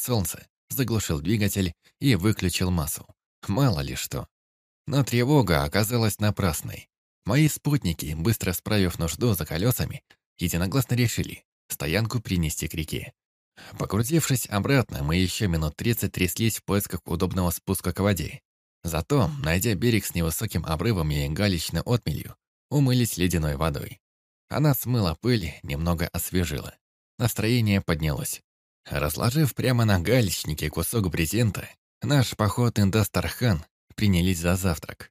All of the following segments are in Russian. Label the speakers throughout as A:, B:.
A: солнце, заглушил двигатель и выключил массу. Мало ли что. Но тревога оказалась напрасной. Мои спутники, быстро справив нужду за колесами, единогласно решили стоянку принести к реке. Покрутившись обратно, мы еще минут 30 тряслись в поисках удобного спуска к воде. Зато, найдя берег с невысоким обрывом и галечной отмелью, умылись ледяной водой. Она смыла пыль, немного освежила. Настроение поднялось. Разложив прямо на галечнике кусок брезента, наш походный дастархан, принялись за завтрак.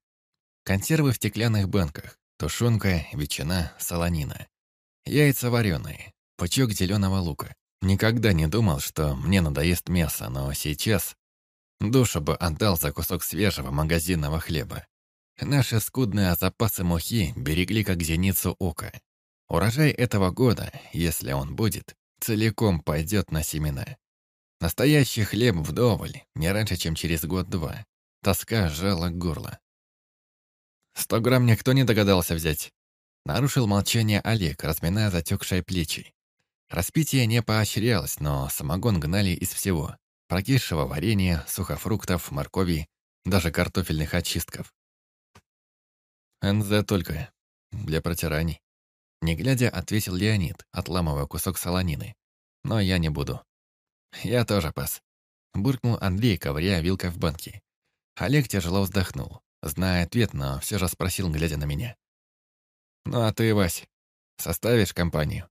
A: Консервы в стеклянных банках, тушенка, ветчина, солонина. Яйца вареные, пучок зеленого лука. Никогда не думал, что мне надоест мясо, но сейчас душу бы отдал за кусок свежего магазинного хлеба. Наши скудные запасы муки берегли как зеницу ока. Урожай этого года, если он будет, целиком пойдет на семена. Настоящий хлеб вдоволь, не раньше, чем через год-два. Тоска сжала горло. «Сто грамм никто не догадался взять?» Нарушил молчание Олег, разминая затекшие плечи. Распитие не поощрялось, но самогон гнали из всего. Прокисшего варенья, сухофруктов, моркови, даже картофельных очистков. НЗ только. Для протираний. Не глядя, ответил Леонид, отламывая кусок солонины. Но я не буду. Я тоже пас. Буркнул Андрей, ковыряя вилкой в банке. Олег тяжело вздохнул, зная ответ, но все же спросил, глядя на меня. «Ну а ты, Вась, составишь компанию?»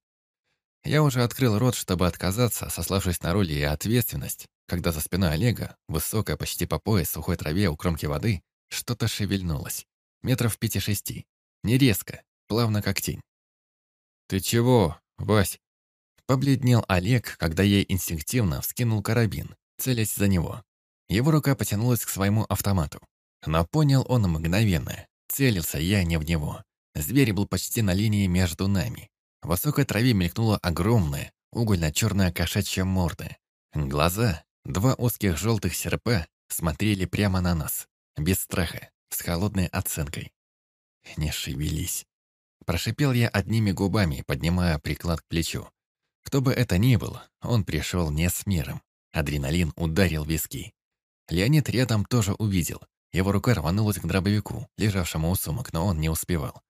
A: Я уже открыл рот, чтобы отказаться, сославшись на роль и ответственность, когда за спиной Олега, высокая почти по пояс сухой траве у кромки воды, что-то шевельнулось. Метров пяти-шести. Не резко, плавно как тень. «Ты чего, Вась?» Побледнел Олег, когда я инстинктивно вскинул карабин, целясь за него. Его рука потянулась к своему автомату. Но понял он мгновенно. Целился я не в него. Зверь был почти на линии между нами. В высокой траве мелькнула огромная, угольно-черная кошачья морда. Глаза, два узких желтых серпа, смотрели прямо на нас. Без страха, с холодной оценкой. «Не шевелись», Прошипел я одними губами, поднимая приклад к плечу. Кто бы это ни был, он пришел не с миром. Адреналин ударил виски. Леонид рядом тоже увидел. Его рука рванулась к дробовику, лежавшему у сумок, но он не успевал.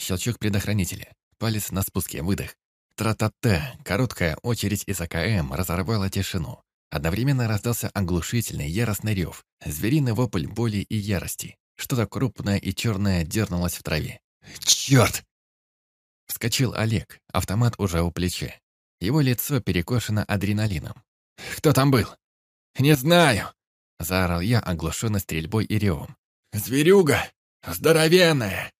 A: Щелчок предохранителя. Палец на спуске, выдох. Тра-та-та, короткая очередь из АКМ разорвала тишину. Одновременно раздался оглушительный, яростный рев, звериный вопль боли и ярости. Что-то крупное и черное дернулось в траве. «Черт!» Вскочил Олег, автомат уже у плеча. Его лицо перекошено адреналином. «Кто там был?» «Не знаю!» Заорал я, оглушенный стрельбой и ревом. «Зверюга! Здоровенная!»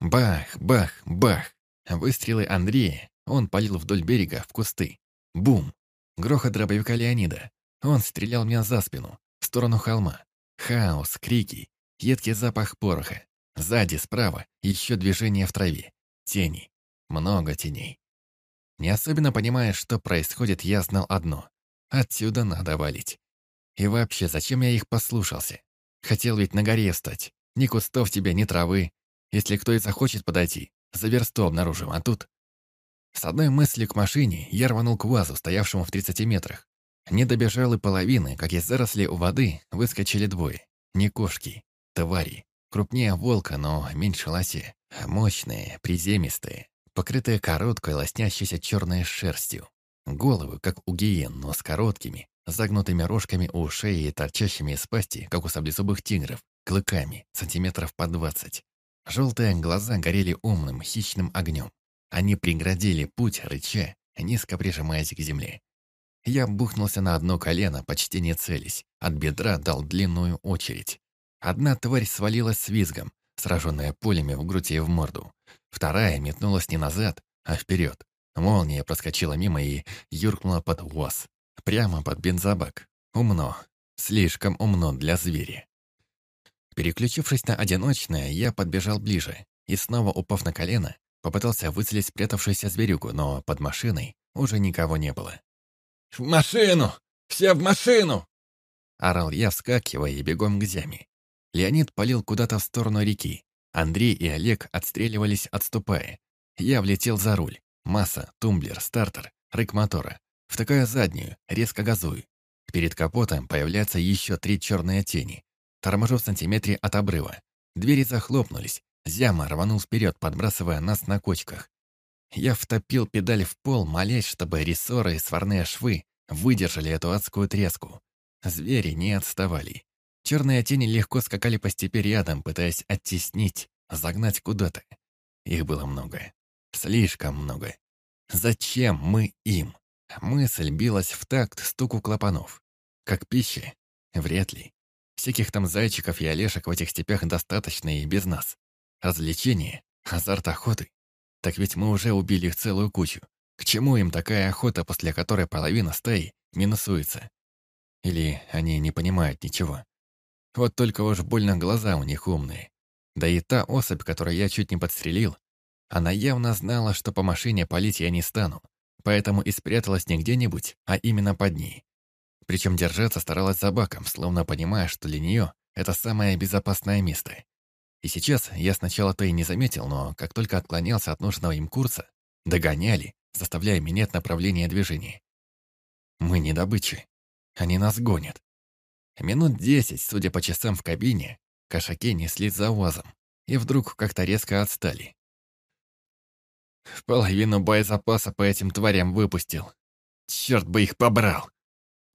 A: Бах, бах, бах. Выстрелы Андрея. Он палил вдоль берега, в кусты. Бум. Грохот дробовика Леонида. Он стрелял меня за спину, в сторону холма. Хаос, крики, едкий запах пороха. Сзади, справа, еще движение в траве. Тени. Много теней. Не особенно понимая, что происходит, я знал одно. Отсюда надо валить. И вообще, зачем я их послушался? Хотел ведь на горе встать. Ни кустов тебе, ни травы. Если кто и захочет подойти, за версту обнаружим, а тут... С одной мыслью к машине я рванул к УАЗу, стоявшему в 30 метрах. Не добежал и половины, как из зарослей у воды выскочили двое. Не кошки, твари. Крупнее волка, но меньше лоси. Мощные, приземистые, покрытые короткой, лоснящейся черной шерстью. Головы, как у гиен, но с короткими, загнутыми рожками у шеи и торчащими из пасти, как у саблезубых тигров, клыками, сантиметров по двадцать. Желтые глаза горели умным, хищным огнем. Они преградили путь, рыча, низко прижимаясь к земле. Я бухнулся на одно колено, почти не целясь. От бедра дал длинную очередь. Одна тварь свалилась с визгом, сраженная пулями в грудь и в морду. Вторая метнулась не назад, а вперед. Молния проскочила мимо и юркнула под УАЗ. Прямо под бензобак. Умно. Слишком умно для зверя. Переключившись на одиночное, я подбежал ближе и, снова упав на колено, попытался выцелить спрятавшуюся зверюгу, но под машиной уже никого не было. «В машину! Все в машину!» Орал я, вскакивая и бегом к зяме. Леонид палил куда-то в сторону реки. Андрей и Олег отстреливались, отступая. Я влетел за руль. Масса, тумблер, стартер, рык мотора. Втыкаю заднюю, резко газую. Перед капотом появляются еще три черные тени. Торможу в сантиметре от обрыва. Двери захлопнулись. Зяма рванул вперед, подбрасывая нас на кочках. Я втопил педаль в пол, молясь, чтобы рессоры и сварные швы выдержали эту адскую треску. Звери не отставали. Черные тени легко скакали по степи рядом, пытаясь оттеснить, загнать куда-то. Их было много. Слишком много. Зачем мы им? Мысль билась в такт стуку клапанов. Как пища? Вряд ли. Всяких там зайчиков и олешек в этих степях достаточно и без нас. Развлечение, азарт охоты. Так ведь мы уже убили их целую кучу. К чему им такая охота, после которой половина стаи минусуется? Или они не понимают ничего? Вот только уж больно глаза у них умные. Да и та особь, которую я чуть не подстрелил, она явно знала, что по машине палить я не стану, поэтому и спряталась не где-нибудь, а именно под ней. Причем держаться старалась за баком, словно понимая, что для нее это самое безопасное место. И сейчас я сначала-то и не заметил, но как только отклонялся от нужного им курса, догоняли, заставляя менять направление движения. Мы не добычи. Они нас гонят. Минут десять, судя по часам в кабине, кошаки неслись за УАЗом и вдруг как-то резко отстали. Половину боезапаса по этим тварям выпустил. Черт бы их побрал!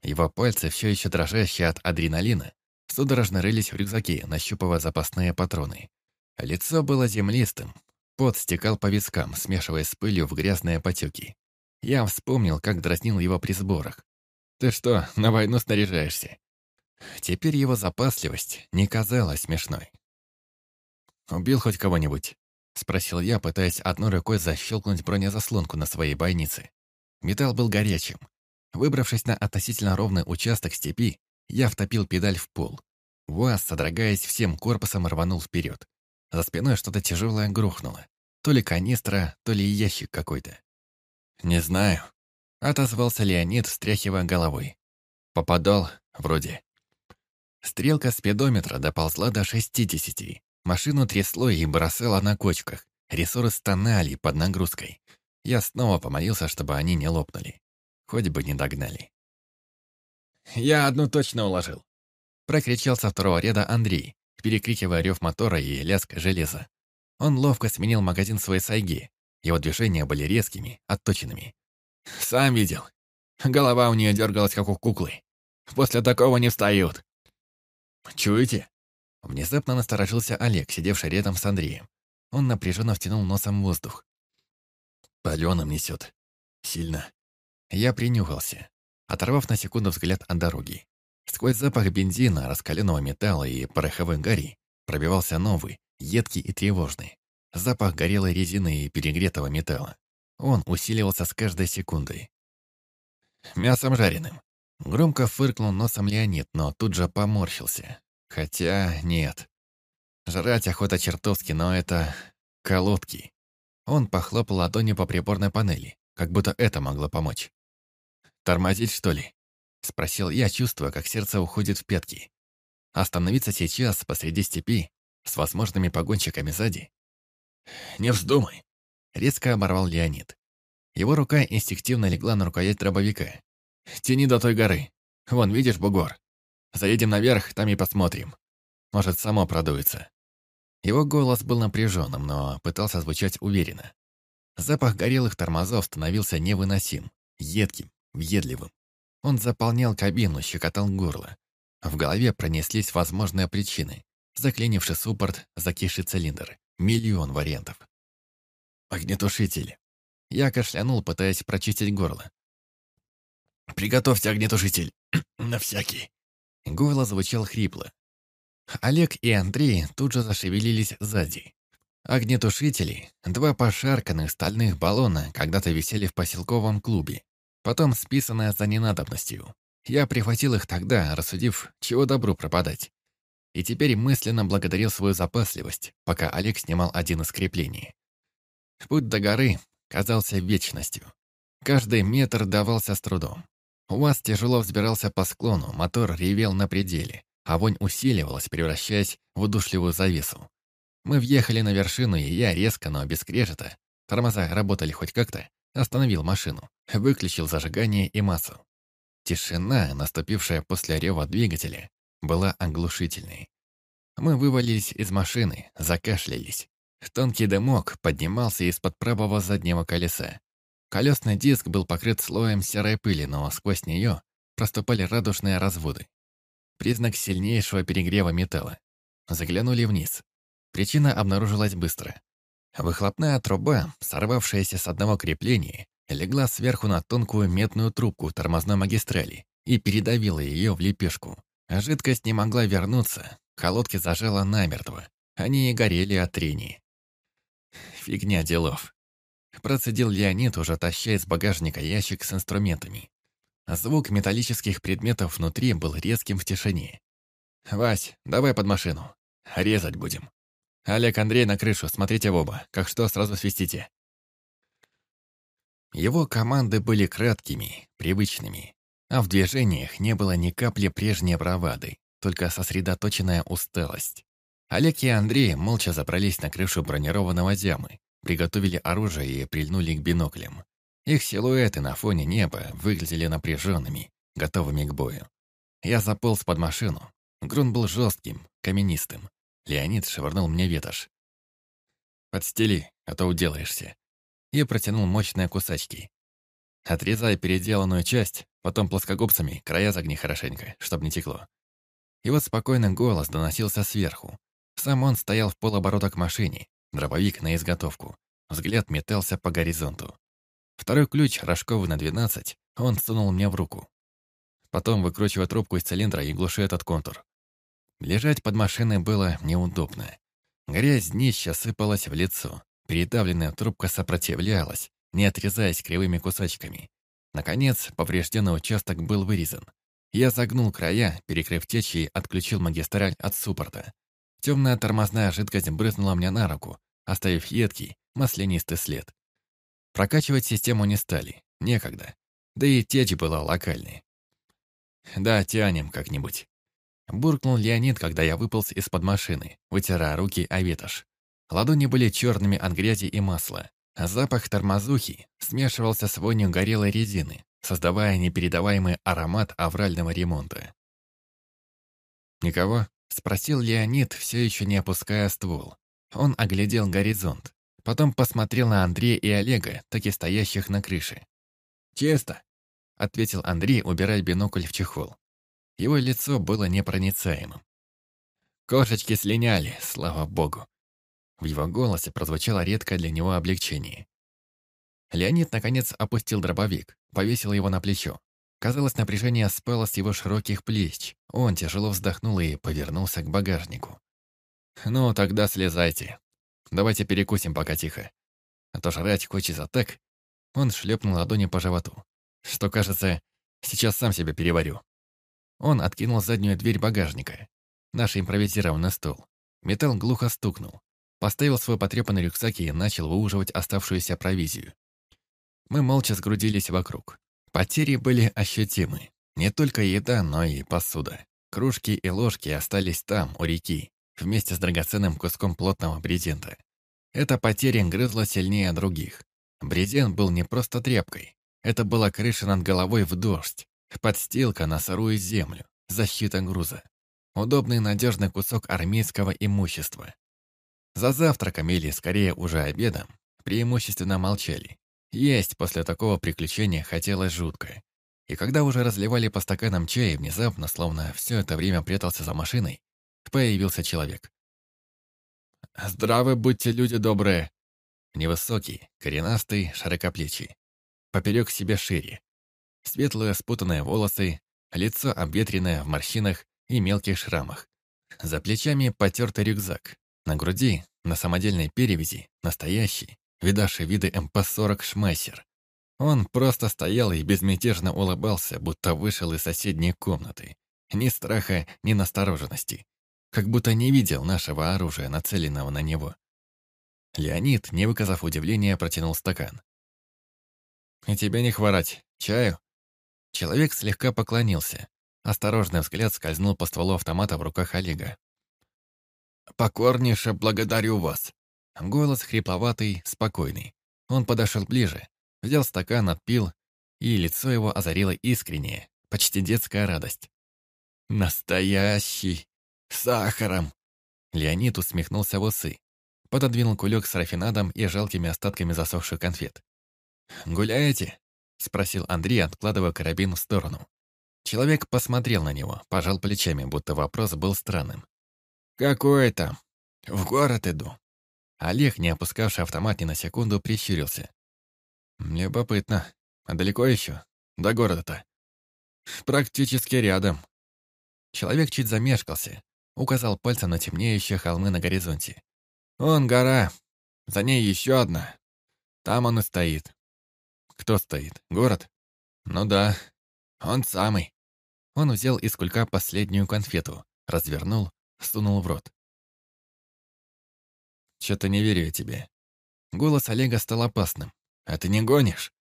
A: Его пальцы, все еще дрожащие от адреналина, судорожно рылись в рюкзаке, нащупывая запасные патроны. Лицо было землистым, пот стекал по вискам, смешиваясь с пылью в грязные потеки. Я вспомнил, как дразнил его при сборах. «Ты что, на войну снаряжаешься?» Теперь его запасливость не казалась смешной. «Убил хоть кого-нибудь?» — спросил я, пытаясь одной рукой защелкнуть бронезаслонку на своей бойнице. Металл был горячим. Выбравшись на относительно ровный участок степи, я втопил педаль в пол. УАЗ, содрогаясь всем корпусом, рванул вперед. За спиной что-то тяжелое грохнуло. То ли канистра, то ли ящик какой-то. «Не знаю», — отозвался Леонид, встряхивая головой. «Попадал, вроде». Стрелка спидометра доползла до 60. Машину трясло и бросало на кочках. Рессоры стонали под нагрузкой. Я снова помолился, чтобы они не лопнули. Хоть бы не догнали. «Я одну точно уложил!» Прокричал со второго ряда Андрей, перекрикивая рев мотора и лязг железа. Он ловко сменил магазин своей сайги. Его движения были резкими, отточенными. «Сам видел. Голова у нее дергалась, как у куклы. После такого не встают. «Чуете?» Внезапно насторожился Олег, сидевший рядом с Андреем. Он напряженно втянул носом воздух. «Паленым несет. Сильно». Я принюхался, оторвав на секунду взгляд от дороги. Сквозь запах бензина, раскаленного металла и пороховой гари пробивался новый, едкий и тревожный. Запах горелой резины и перегретого металла. Он усиливался с каждой секундой. «Мясом жареным», Громко фыркнул носом Леонид, но тут же поморщился. Хотя нет. Жрать охота чертовски, но это... колодки. Он похлопал ладонью по приборной панели, как будто это могло помочь. «Тормозить, что ли?» Спросил я, чувствуя, как сердце уходит в пятки. Остановиться сейчас посреди степи, с возможными погонщиками сзади? «Не вздумай!» Резко оборвал Леонид. Его рука инстинктивно легла на рукоять дробовика, Тяни до той горы. Вон, видишь бугор? Заедем наверх, там и посмотрим. Может, само продуется». Его голос был напряженным, но пытался звучать уверенно. Запах горелых тормозов становился невыносим, едким, въедливым. Он заполнял кабину, щекотал горло. В голове пронеслись возможные причины. Заклинивший суппорт, закисший цилиндр. Миллион вариантов. Огнетушитель. Я кашлянул, пытаясь прочистить горло. «Приготовьте огнетушитель. На всякий». Голос звучал хрипло. Олег и Андрей тут же зашевелились сзади. Огнетушители, два пошарканных стальных баллона, когда-то висели в поселковом клубе, потом списанные за ненадобностью. Я прихватил их тогда, рассудив, чего добру пропадать. И теперь мысленно благодарил свою запасливость, пока Олег снимал один из креплений. Путь до горы казался вечностью. Каждый метр давался с трудом. УАЗ тяжело взбирался по склону, мотор ревел на пределе, а вонь усиливалась, превращаясь в удушливую завесу. Мы въехали на вершину, и я резко, но без скрежета, тормоза работали хоть как-то, остановил машину, выключил зажигание и массу. Тишина, наступившая после рева двигателя, была оглушительной. Мы вывалились из машины, закашлялись. Тонкий дымок поднимался из-под правого заднего колеса. Колесный диск был покрыт слоем серой пыли, но сквозь нее проступали радужные разводы. Признак сильнейшего перегрева металла. Заглянули вниз. Причина обнаружилась быстро. Выхлопная труба, сорвавшаяся с одного крепления, легла сверху на тонкую медную трубку тормозной магистрали и передавила ее в лепешку. Жидкость не могла вернуться, колодки зажала намертво. Они и горели от трения. Фигня делов. Процедил Леонид, уже таща из багажника ящик с инструментами. Звук металлических предметов внутри был резким в тишине. «Вась, давай под машину. Резать будем. Олег, Андрей на крышу, смотрите в оба. Как что, сразу свистите». Его команды были краткими, привычными, а в движениях не было ни капли прежней бравады, только сосредоточенная усталость. Олег и Андрей молча забрались на крышу бронированного зямы, приготовили оружие и прильнули к биноклям. Их силуэты на фоне неба выглядели напряженными, готовыми к бою. Я заполз под машину. Грунт был жестким, каменистым. Леонид швырнул мне ветошь. «Подстели, а то уделаешься». И протянул мощные кусачки. Отрезай переделанную часть, потом плоскогубцами края загни хорошенько, чтобы не текло. Его спокойный голос доносился сверху. Сам он стоял в полоборота к машине, дробовик на изготовку. Взгляд метался по горизонту. Второй ключ, рожковый на 12, он сунул мне в руку. Потом выкручивая трубку из цилиндра и глуши этот контур. Лежать под машиной было неудобно. Грязь днища сыпалась в лицо. Передавленная трубка сопротивлялась, не отрезаясь кривыми кусочками. Наконец, поврежденный участок был вырезан. Я загнул края, перекрыв течь и отключил магистраль от суппорта. Темная тормозная жидкость брызнула мне на руку, оставив едкий, маслянистый след. Прокачивать систему не стали, некогда. Да и течь была локальной. «Да, тянем как-нибудь». Буркнул Леонид, когда я выполз из-под машины, вытирая руки о ветошь. Ладони были черными от грязи и масла. А запах тормозухи смешивался с вонью горелой резины, создавая непередаваемый аромат аврального ремонта. «Никого?» — спросил Леонид, все еще не опуская ствол. Он оглядел горизонт. Потом посмотрел на Андрея и Олега, так и стоящих на крыше. «Чисто», — ответил Андрей, убирая бинокль в чехол. Его лицо было непроницаемым. «Кошечки слиняли, слава богу». В его голосе прозвучало редкое для него облегчение. Леонид, наконец, опустил дробовик, повесил его на плечо. Казалось, напряжение спало с его широких плеч. Он тяжело вздохнул и повернулся к багажнику. «Ну, тогда слезайте. Давайте перекусим пока тихо. А то жрать хочется так. Он шлепнул ладони по животу. Что, кажется, сейчас сам себя переварю. Он откинул заднюю дверь багажника. Наш импровизированный стол. Металл глухо стукнул. Поставил свой потрепанный рюкзак и начал выуживать оставшуюся провизию. Мы молча сгрудились вокруг. Потери были ощутимы. Не только еда, но и посуда. Кружки и ложки остались там, у реки, вместе с драгоценным куском плотного брезента. Эта потеря грызла сильнее других. Брезент был не просто тряпкой. Это была крыша над головой в дождь, подстилка на сырую землю, защита груза. Удобный надежный кусок армейского имущества. За завтраком или, скорее, уже обедом, преимущественно молчали. Есть после такого приключения хотелось жутко. И когда уже разливали по стаканам чая, внезапно, словно все это время прятался за машиной, появился человек. «Здравы будьте, люди добрые!» Невысокий, коренастый, широкоплечий. Поперек себе шире. Светлые спутанные волосы, лицо обветренное в морщинах и мелких шрамах. За плечами потертый рюкзак. На груди, на самодельной перевязи, настоящий, видавший виды МП-40 Шмайсер. Он просто стоял и безмятежно улыбался, будто вышел из соседней комнаты. Ни страха, ни настороженности как будто не видел нашего оружия, нацеленного на него. Леонид, не выказав удивления, протянул стакан. «И тебе не хворать. Чаю?» Человек слегка поклонился. Осторожный взгляд скользнул по стволу автомата в руках Олега. «Покорнейше благодарю вас!» Голос хрипловатый, спокойный. Он подошел ближе, взял стакан, отпил, и лицо его озарило искреннее, почти детская радость. «Настоящий! Сахаром!» Леонид усмехнулся в усы, пододвинул кулек с рафинадом и жалкими остатками засохших конфет. «Гуляете?» — спросил Андрей, откладывая карабин в сторону. Человек посмотрел на него, пожал плечами, будто вопрос был странным. «Какой там? В город иду». Олег, не опускавший автомат ни на секунду, прищурился. «Любопытно. А далеко еще? До города-то?» «Практически рядом». Человек чуть замешкался, указал пальцем на темнеющие холмы на горизонте. «Вон гора. За ней еще одна. Там он и стоит». «Кто стоит? Город?» «Ну да, он самый». Он взял из кулька последнюю конфету, развернул, сунул в рот. «Чё-то не верю я тебе». Голос Олега стал опасным. «А ты не гонишь?»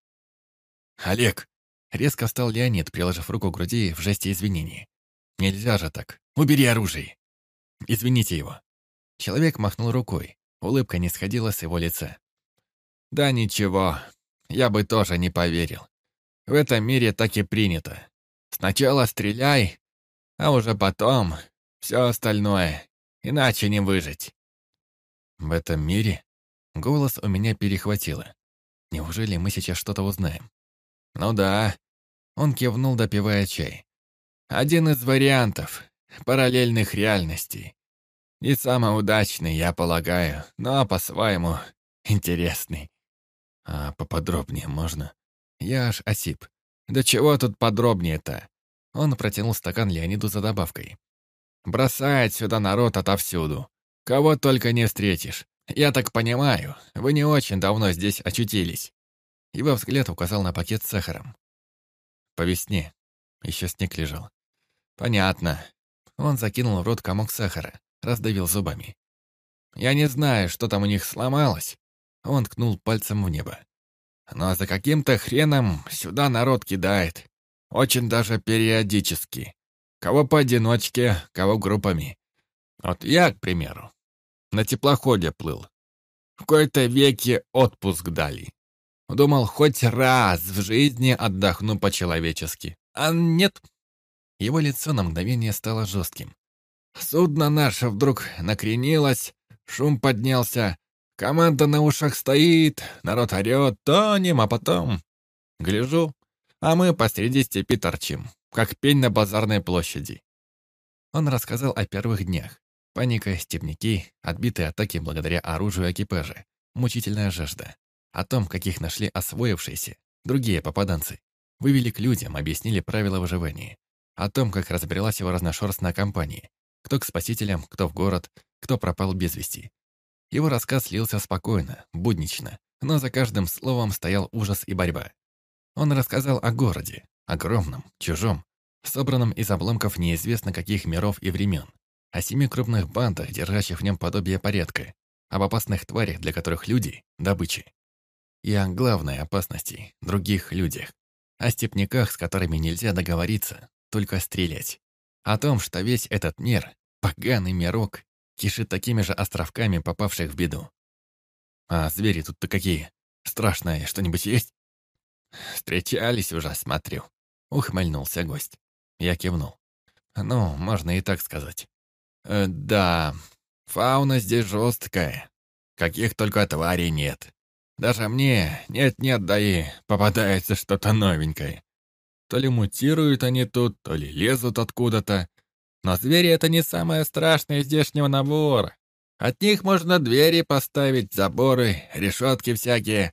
A: «Олег!» Резко встал Леонид, приложив руку к груди в жесте извинений. «Нельзя же так. Убери оружие!» «Извините его». Человек махнул рукой. Улыбка не сходила с его лица. «Да ничего. Я бы тоже не поверил. В этом мире так и принято. Сначала стреляй, а уже потом все остальное. Иначе не выжить. В этом мире голос у меня перехватило. Неужели мы сейчас что-то узнаем? Ну да. Он кивнул, допивая чай. Один из вариантов параллельных реальностей. И самый удачный, я полагаю, но по-своему интересный. А поподробнее можно? Я аж осип. Да чего тут подробнее-то? Он протянул стакан Леониду за добавкой. Бросает сюда народ отовсюду. Кого только не встретишь. Я так понимаю, вы не очень давно здесь очутились. Его взгляд указал на пакет с сахаром. По весне. Еще снег лежал. Понятно. Он закинул в рот комок сахара, раздавил зубами. Я не знаю, что там у них сломалось. Он ткнул пальцем в небо. Но за каким-то хреном сюда народ кидает. Очень даже периодически. Кого поодиночке, кого группами. Вот я, к примеру, на теплоходе плыл. В кои-то веке отпуск дали. Думал, хоть раз в жизни отдохну по-человечески. А нет. Его лицо на мгновение стало жестким. Судно наше вдруг накренилось, шум поднялся, Команда на ушах стоит, народ орёт, тонем, а потом... Гляжу, а мы посреди степи торчим, как пень на базарной площади. Он рассказал о первых днях. Паника, степняки, отбитые атаки благодаря оружию экипажа, мучительная жажда. О том, каких нашли освоившиеся, другие попаданцы. Вывели к людям, объяснили правила выживания. О том, как разбрелась его разношерстная компания. Кто к спасителям, кто в город, кто пропал без вести. Его рассказ лился спокойно, буднично, но за каждым словом стоял ужас и борьба. Он рассказал о городе, огромном, чужом, собранном из обломков неизвестно каких миров и времен, о семи крупных бандах, держащих в нем подобие порядка, об опасных тварях, для которых люди — добычи. И о главной опасности — других людях, о степняках, с которыми нельзя договориться, только стрелять. О том, что весь этот мир — поганый мирок, кишит такими же островками, попавших в беду. А звери тут-то какие? Страшное что-нибудь есть? Встречались уже, смотрю. Ухмыльнулся гость. Я кивнул. Ну, можно и так сказать. Э, да, фауна здесь жесткая. Каких только тварей нет. Даже мне нет-нет, да и попадается что-то новенькое. То ли мутируют они тут, то ли лезут откуда-то, но звери — это не самое страшное из здешнего набора. От них можно двери поставить, заборы, решетки всякие.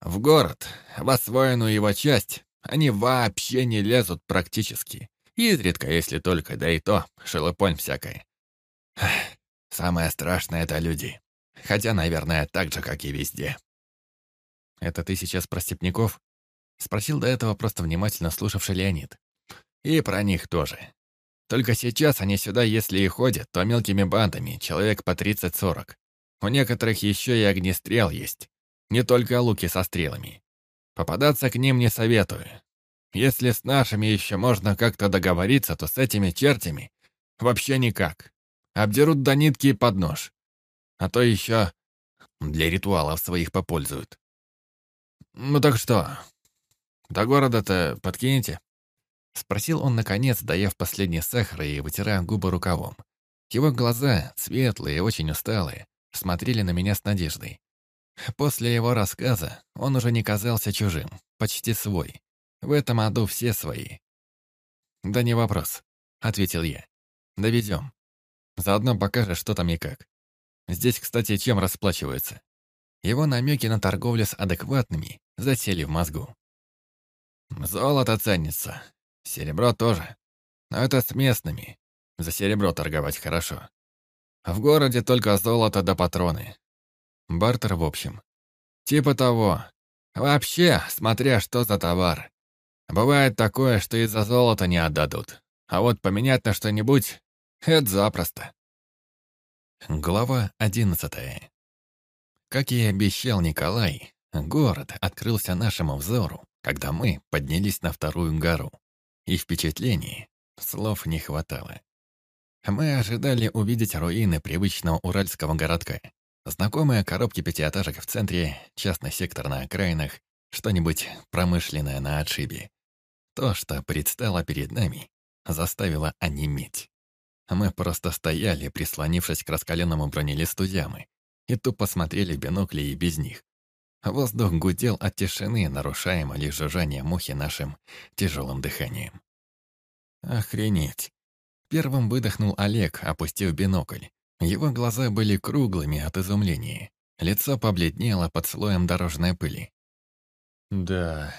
A: В город, в освоенную его часть, они вообще не лезут практически. Изредка, если только, да и то, шелупонь всякая. Самое страшное — это люди. Хотя, наверное, так же, как и везде. «Это ты сейчас про степняков?» — спросил до этого просто внимательно слушавший Леонид. «И про них тоже. Только сейчас они сюда, если и ходят, то мелкими бандами, человек по 30-40. У некоторых еще и огнестрел есть. Не только луки со стрелами. Попадаться к ним не советую. Если с нашими еще можно как-то договориться, то с этими чертями вообще никак. Обдерут до нитки под нож. А то еще для ритуалов своих попользуют. Ну так что, до города-то подкинете? Спросил он, наконец, доев последний сахар и вытирая губы рукавом. Его глаза, светлые и очень усталые, смотрели на меня с надеждой. После его рассказа он уже не казался чужим, почти свой. В этом аду все свои. «Да не вопрос», — ответил я. «Доведем. Заодно покажешь, что там и как. Здесь, кстати, чем расплачиваются?» Его намеки на торговлю с адекватными засели в мозгу. «Золото ценится. Серебро тоже. Но это с местными. За серебро торговать хорошо. В городе только золото да патроны. Бартер в общем. Типа того. Вообще, смотря что за товар. Бывает такое, что из-за золота не отдадут. А вот поменять на что-нибудь — это запросто. Глава одиннадцатая. Как и обещал Николай, город открылся нашему взору, когда мы поднялись на вторую гору. И впечатлений слов не хватало. Мы ожидали увидеть руины привычного уральского городка. Знакомые коробки пятиэтажек в центре, частный сектор на окраинах, что-нибудь промышленное на отшибе. То, что предстало перед нами, заставило онеметь. Мы просто стояли, прислонившись к раскаленному бронелисту ямы, и тупо смотрели в бинокли и без них. Воздух гудел от тишины, нарушаемо лишь жужжание мухи нашим тяжелым дыханием. Охренеть. Первым выдохнул Олег, опустив бинокль. Его глаза были круглыми от изумления. Лицо побледнело под слоем дорожной пыли. «Да...»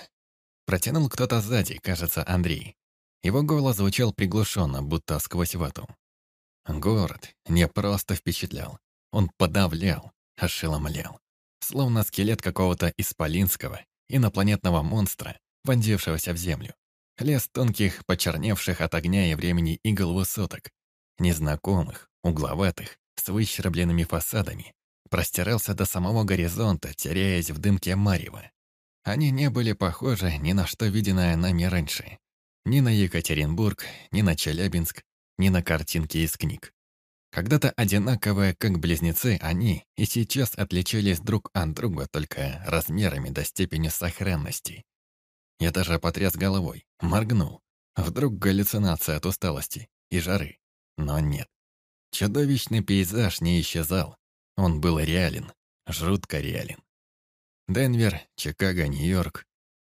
A: Протянул кто-то сзади, кажется, Андрей. Его голос звучал приглушенно, будто сквозь вату. Город не просто впечатлял. Он подавлял, ошеломлял. Словно скелет какого-то исполинского, инопланетного монстра, вонзившегося в землю. Лес тонких, почерневших от огня и времени игл высоток, незнакомых, угловатых, с выщербленными фасадами, простирался до самого горизонта, теряясь в дымке Марева. Они не были похожи ни на что виденное нами раньше. Ни на Екатеринбург, ни на Челябинск, ни на картинки из книг. Когда-то одинаковые, как близнецы, они и сейчас отличались друг от друга только размерами до степени сохранности. Я даже потряс головой, моргнул. Вдруг галлюцинация от усталости и жары. Но нет. Чудовищный пейзаж не исчезал. Он был реален, жутко реален. Денвер, Чикаго, Нью-Йорк.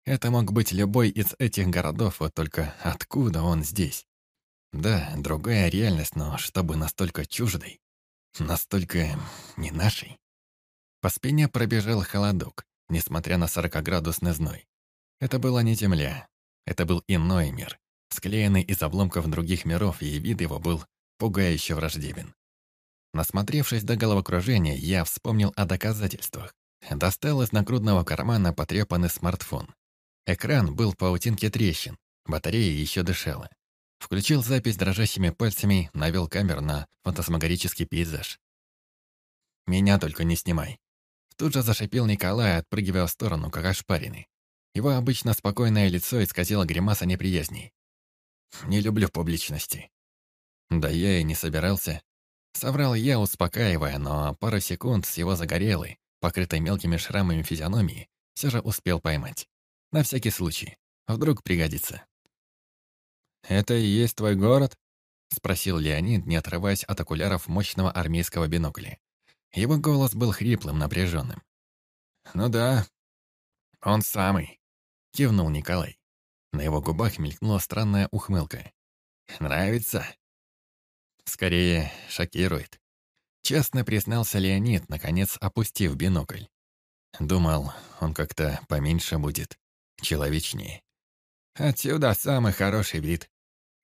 A: Это мог быть любой из этих городов, вот только откуда он здесь? Да, другая реальность, но чтобы настолько чуждой, настолько не нашей. По спине пробежал холодок, несмотря на сорокоградусный зной. Это была не Земля. Это был иной мир, склеенный из обломков других миров, и вид его был пугающе враждебен. Насмотревшись до головокружения, я вспомнил о доказательствах. Достал из нагрудного кармана потрепанный смартфон. Экран был в паутинке трещин, батарея еще дышала. Включил запись дрожащими пальцами, навел камеру на фантасмагорический пейзаж. «Меня только не снимай». Тут же зашипел Николай, отпрыгивая в сторону, как ошпаренный. Его обычно спокойное лицо исказило гримаса неприязни. «Не люблю публичности». Да я и не собирался. Соврал я, успокаивая, но пару секунд с его загорелой, покрытой мелкими шрамами физиономии, все же успел поймать. На всякий случай. Вдруг пригодится. «Это и есть твой город?» — спросил Леонид, не отрываясь от окуляров мощного армейского бинокля. Его голос был хриплым, напряженным. «Ну да, он самый. — кивнул Николай. На его губах мелькнула странная ухмылка. «Нравится?» «Скорее, шокирует». Честно признался Леонид, наконец опустив бинокль. Думал, он как-то поменьше будет, человечнее. Отсюда самый хороший вид.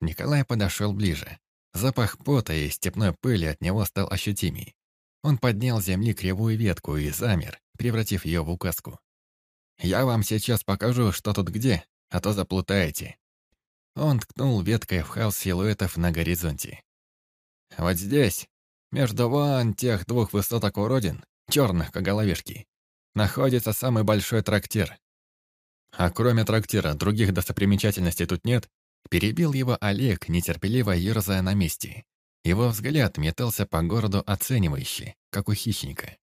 A: Николай подошел ближе. Запах пота и степной пыли от него стал ощутимей. Он поднял с земли кривую ветку и замер, превратив ее в указку. Я вам сейчас покажу, что тут где, а то заплутаете». Он ткнул веткой в хаос силуэтов на горизонте. «Вот здесь, между вон тех двух высоток уродин, черных, как головешки, находится самый большой трактир. А кроме трактира, других достопримечательностей тут нет?» Перебил его Олег, нетерпеливо ерзая на месте. Его взгляд метался по городу оценивающе, как у хищника.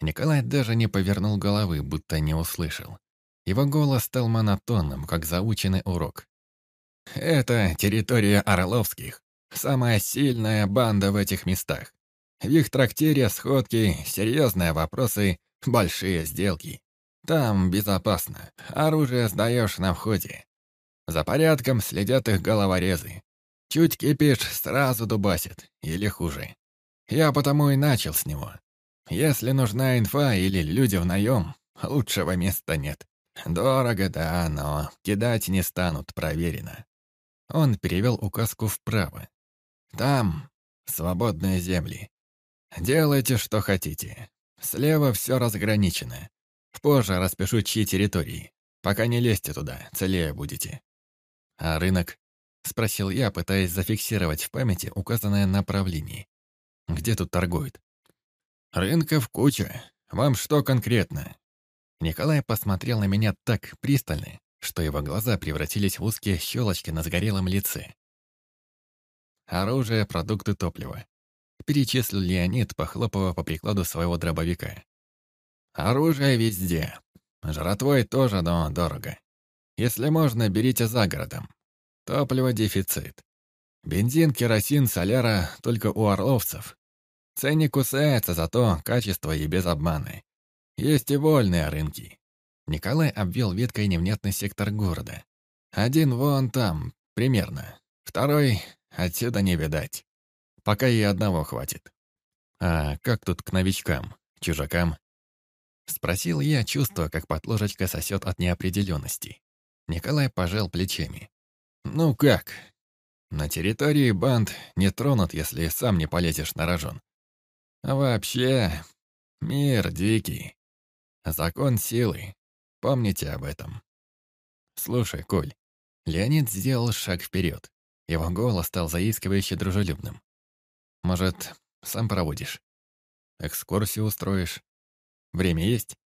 A: Николай даже не повернул головы, будто не услышал. Его голос стал монотонным, как заученный урок. Это территория Орловских. Самая сильная банда в этих местах. В их трактире сходки, серьезные вопросы, большие сделки. Там безопасно. Оружие сдаешь на входе. За порядком следят их головорезы. Чуть кипишь, сразу дубасит. Или хуже. Я потому и начал с него. Если нужна инфа или люди в наем, лучшего места нет. Дорого, да, но кидать не станут, проверено. Он перевел указку вправо. Там свободные земли. Делайте, что хотите. Слева все разграничено. Позже распишу, чьи территории. Пока не лезьте туда, целее будете. А рынок? Спросил я, пытаясь зафиксировать в памяти указанное направление. Где тут торгуют? Рынков куча. Вам что конкретно? Николай посмотрел на меня так пристально, что его глаза превратились в узкие щелочки на сгорелом лице. Оружие, продукты, топливо. Перечислил Леонид, похлопывая по прикладу своего дробовика. Оружие везде. Жратвой тоже, но дорого. Если можно, берите за городом. Топливо дефицит. Бензин, керосин, соляра только у орловцев. Ценник кусается, зато качество и без обмана. Есть и вольные рынки. Николай обвел веткой невнятный сектор города. Один вон там, примерно. Второй отсюда не видать. Пока и одного хватит. А как тут к новичкам, чужакам? Спросил я, чувствуя, как под ложечкой сосет от неопределенности. Николай пожал плечами. «Ну как? На территории банд не тронут, если сам не полезешь на рожон. А вообще, мир дикий. Закон силы. Помните об этом. Слушай, Коль. Леонид сделал шаг вперед. Его голос стал заискивающе дружелюбным. Может, сам проводишь? Экскурсию устроишь? Время есть?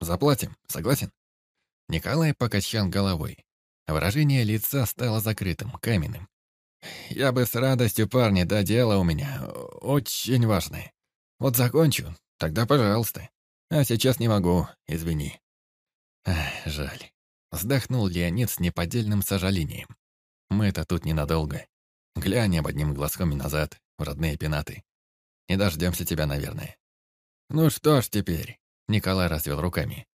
A: Заплатим, согласен? Николай покачал головой. Выражение лица стало закрытым, каменным. «Я бы с радостью, парни, да дело у меня очень важное. Вот закончу, тогда пожалуйста. А сейчас не могу, извини». Ах, жаль. Вздохнул Леонид с неподдельным сожалением. Мы-то тут ненадолго. Глянем одним глазком и назад, в родные пенаты. Не дождемся тебя, наверное. Ну что ж теперь, Николай развел руками.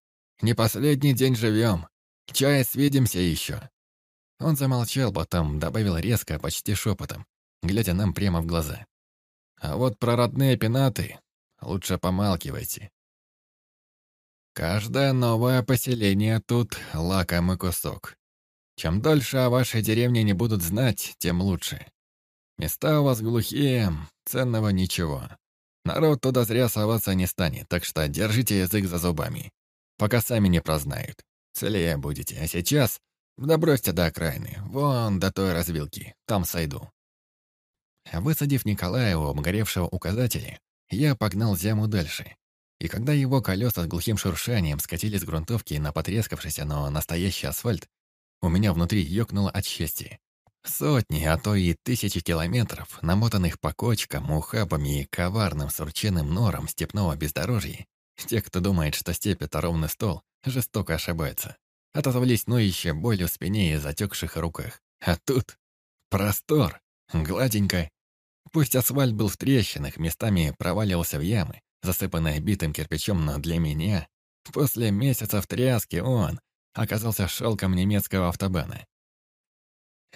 A: Не последний день живем. Чай свидимся еще. Он замолчал, потом добавил резко, почти шепотом, глядя нам прямо в глаза. А вот про родные пенаты лучше помалкивайте. Каждое новое поселение тут — лакомый кусок. Чем дольше о вашей деревне не будут знать, тем лучше. Места у вас глухие, ценного ничего. Народ туда зря соваться не станет, так что держите язык за зубами. Пока сами не прознают. Целее будете. А сейчас добросьте до окраины. Вон до той развилки. Там сойду. Высадив Николая у обгоревшего указателя, я погнал Зяму дальше. И когда его колеса с глухим шуршанием скатились с грунтовки на потрескавшийся, но настоящий асфальт, у меня внутри ёкнуло от счастья. Сотни, а то и тысячи километров, намотанных по кочкам, ухабами и коварным сурченным норам степного бездорожья. Те, кто думает, что степь — это ровный стол, жестоко ошибаются. Отозвались ноющие болью в спине и затекших руках. А тут простор, гладенько. Пусть асфальт был в трещинах, местами проваливался в ямы, засыпанная битым кирпичом, но для меня, после месяцев тряски, он оказался шелком немецкого автобана.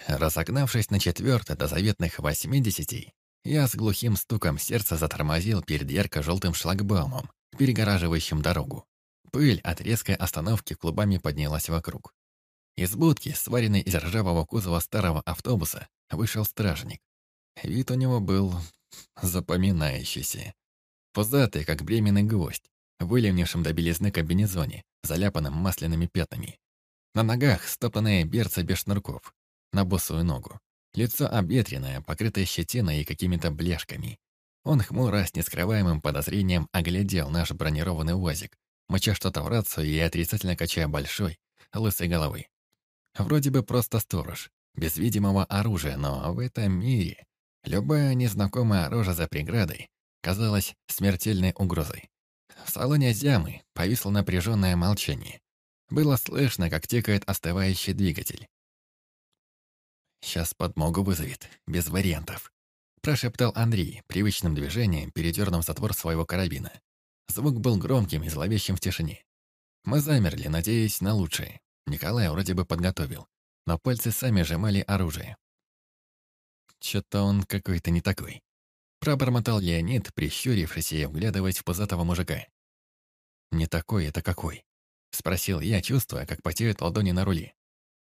A: Разогнавшись на четвертый до заветных восьмидесяти, я с глухим стуком сердца затормозил перед ярко-желтым шлагбаумом, перегораживающим дорогу. Пыль от резкой остановки клубами поднялась вокруг. Из будки, сваренной из ржавого кузова старого автобуса, вышел стражник. Вид у него был запоминающийся. Пузатый, как бременный гвоздь, выливневшим до белизны комбинезоне, заляпанным масляными пятнами. На ногах стоптанные берцы без шнурков, на босую ногу. Лицо обветренное, покрытое щетиной и какими-то бляшками. Он хмуро, с нескрываемым подозрением оглядел наш бронированный УАЗик, моча что-то в рацию и отрицательно качая большой, лысой головой. Вроде бы просто сторож, без видимого оружия, но в этом мире любая незнакомая рожа за преградой казалась смертельной угрозой. В салоне Зямы повисло напряженное молчание. Было слышно, как тикает остывающий двигатель. Сейчас подмогу вызовет, без вариантов. Прошептал Андрей, привычным движением передернув затвор своего карабина. Звук был громким и зловещим в тишине. Мы замерли, надеясь на лучшее. Николай вроде бы подготовил, но пальцы сами сжимали оружие. Чё-то он какой-то не такой. Пробормотал Леонид, прищурившись и вглядываясь в пузатого мужика. «Не такой это какой?» Спросил я, чувствуя, как потеют ладони на руле.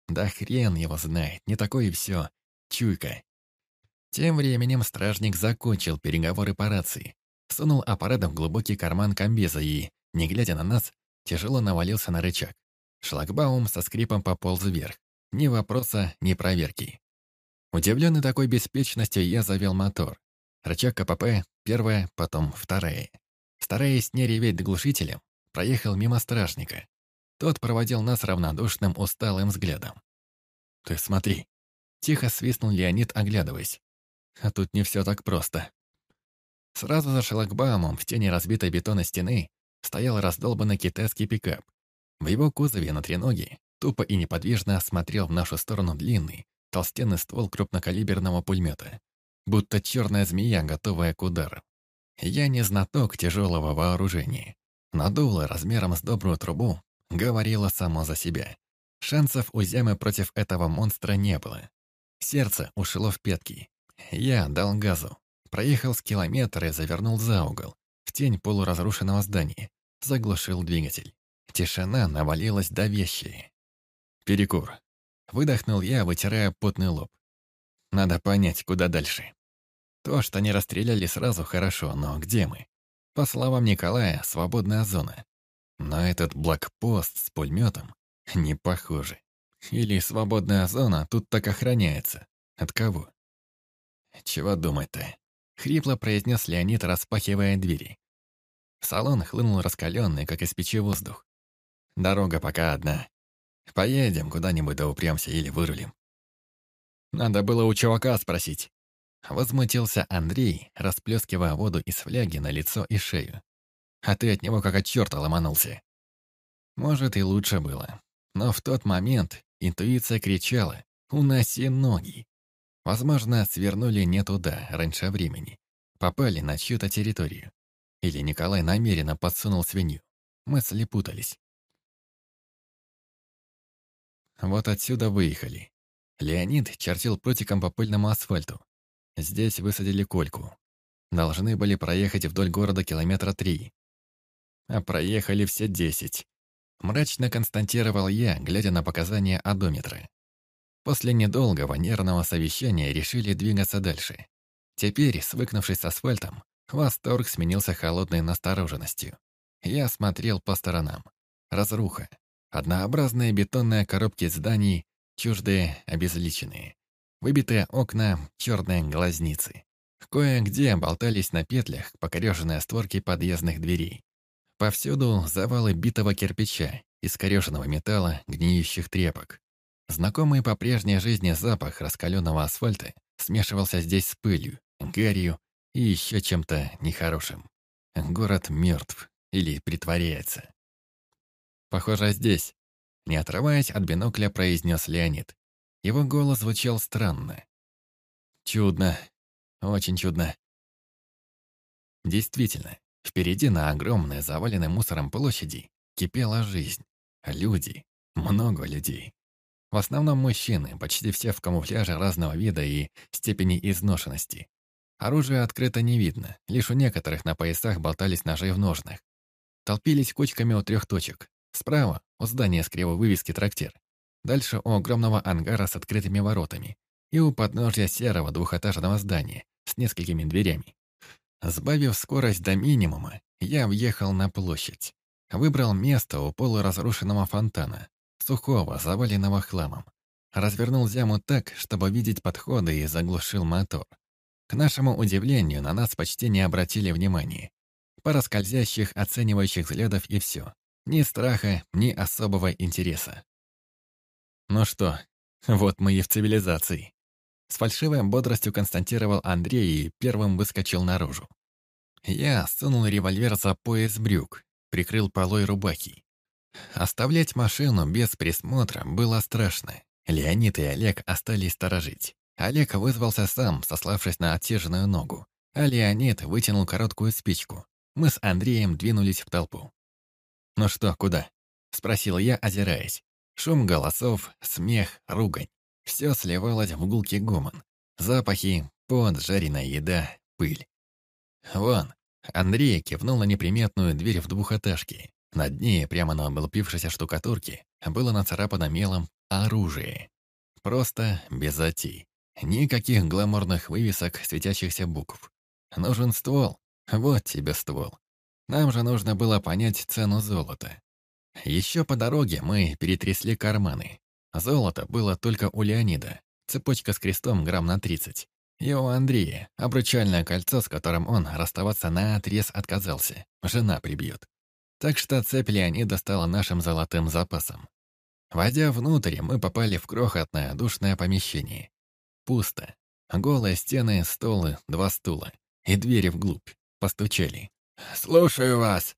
A: «Да хрен его знает, не такой и все. Чуйка». Тем временем стражник закончил переговоры по рации, сунул аппарат в глубокий карман комбеза и, не глядя на нас, тяжело навалился на рычаг. Шлагбаум со скрипом пополз вверх. Ни вопроса, ни проверки. Удивленный такой беспечностью, я завел мотор. Рычаг КПП — первая, потом вторая. Стараясь не реветь глушителем, проехал мимо стражника. Тот проводил нас равнодушным, усталым взглядом. «Ты смотри!» Тихо свистнул Леонид, оглядываясь. «А тут не все так просто». Сразу за шлагбаумом в тени разбитой бетонной стены стоял раздолбанный китайский пикап. В его кузове на треноге тупо и неподвижно смотрел в нашу сторону длинный, толстенный ствол крупнокалиберного пулемета, будто черная змея, готовая к удару. Я не знаток тяжелого вооружения, но дуло размером с добрую трубу говорило само за себя. Шансов у Зямы против этого монстра не было. Сердце ушло в пятки. Я дал газу. Проехал с километра и завернул за угол, в тень полуразрушенного здания. Заглушил двигатель. Тишина навалилась до вещи. Перекур. Выдохнул я, вытирая потный лоб. Надо понять, куда дальше. То, что не расстреляли сразу, хорошо, но где мы? По словам Николая, свободная зона. Но этот блокпост с пулеметом не похоже. Или свободная зона тут так охраняется. От кого? Чего думать-то? Хрипло произнес Леонид, распахивая двери. В салон хлынул раскаленный, как из печи воздух. Дорога пока одна. Поедем куда-нибудь да упрямся или вырулим. Надо было у чувака спросить. Возмутился Андрей, расплескивая воду из фляги на лицо и шею. А ты от него как от черта ломанулся. Может, и лучше было. Но в тот момент интуиция кричала «Уноси ноги!». Возможно, свернули не туда, раньше времени. Попали на чью-то территорию. Или Николай намеренно подсунул свинью. Мысли путались. Вот отсюда выехали. Леонид чертил прутиком по пыльному асфальту. Здесь высадили кольку. Должны были проехать вдоль города километра три. А проехали все десять. Мрачно констатировал я, глядя на показания одометра. После недолгого нервного совещания решили двигаться дальше. Теперь, свыкнувшись с асфальтом, восторг сменился холодной настороженностью. Я смотрел по сторонам. Разруха, Однообразные бетонные коробки зданий, чуждые, обезличенные. Выбитые окна, черные глазницы. Кое-где болтались на петлях покореженные створки подъездных дверей. Повсюду завалы битого кирпича, искореженного металла, гниющих тряпок. Знакомый по прежней жизни запах раскаленного асфальта смешивался здесь с пылью, гарью и еще чем-то нехорошим. Город мертв или притворяется. Похоже, здесь. Не отрываясь от бинокля, произнес Леонид. Его голос звучал странно. Чудно. Очень чудно. Действительно, впереди на огромной, заваленной мусором площади кипела жизнь. Люди. Много людей. В основном мужчины, почти все в камуфляже разного вида и степени изношенности. Оружия открыто не видно, лишь у некоторых на поясах болтались ножи в ножнах. Толпились кучками у трех точек, Справа — у здания с кривой вывески трактир. Дальше у огромного ангара с открытыми воротами. И у подножья серого двухэтажного здания с несколькими дверями. Сбавив скорость до минимума, я въехал на площадь. Выбрал место у полуразрушенного фонтана, сухого, заваленного хламом. Развернул зяму так, чтобы видеть подходы и заглушил мотор. К нашему удивлению, на нас почти не обратили внимания. Пара скользящих, оценивающих взглядов и все. Ни страха, ни особого интереса. Ну что, вот мы и в цивилизации. С фальшивой бодростью констатировал Андрей и первым выскочил наружу. Я сунул револьвер за пояс брюк, прикрыл полой рубахи. Оставлять машину без присмотра было страшно, Леонид и Олег остались сторожить. Олег вызвался сам, сославшись на оттяженную ногу, а Леонид вытянул короткую спичку. Мы с Андреем двинулись в толпу. «Ну что, куда?» — спросил я, озираясь. Шум голосов, смех, ругань. Все сливалось в гулкий гомон. Запахи, пот, жареная еда, пыль. «Вон!» — Андрей кивнул на неприметную дверь в двухэтажке. Над ней, прямо на облупившейся штукатурке, было нацарапано мелом «Оружие». Просто без затей. Никаких гламурных вывесок, светящихся букв. Нужен ствол. Вот тебе ствол. Нам же нужно было понять цену золота. Еще по дороге мы перетрясли карманы. Золото было только у Леонида. Цепочка с крестом грамм на 30. И у Андрея обручальное кольцо, с которым он расставаться на отрез отказался. Жена прибьет. Так что цепь Леонида стала нашим золотым запасом. Войдя внутрь, мы попали в крохотное душное помещение. Пусто. Голые стены, столы, два стула. И двери вглубь. Постучали. «Слушаю вас!»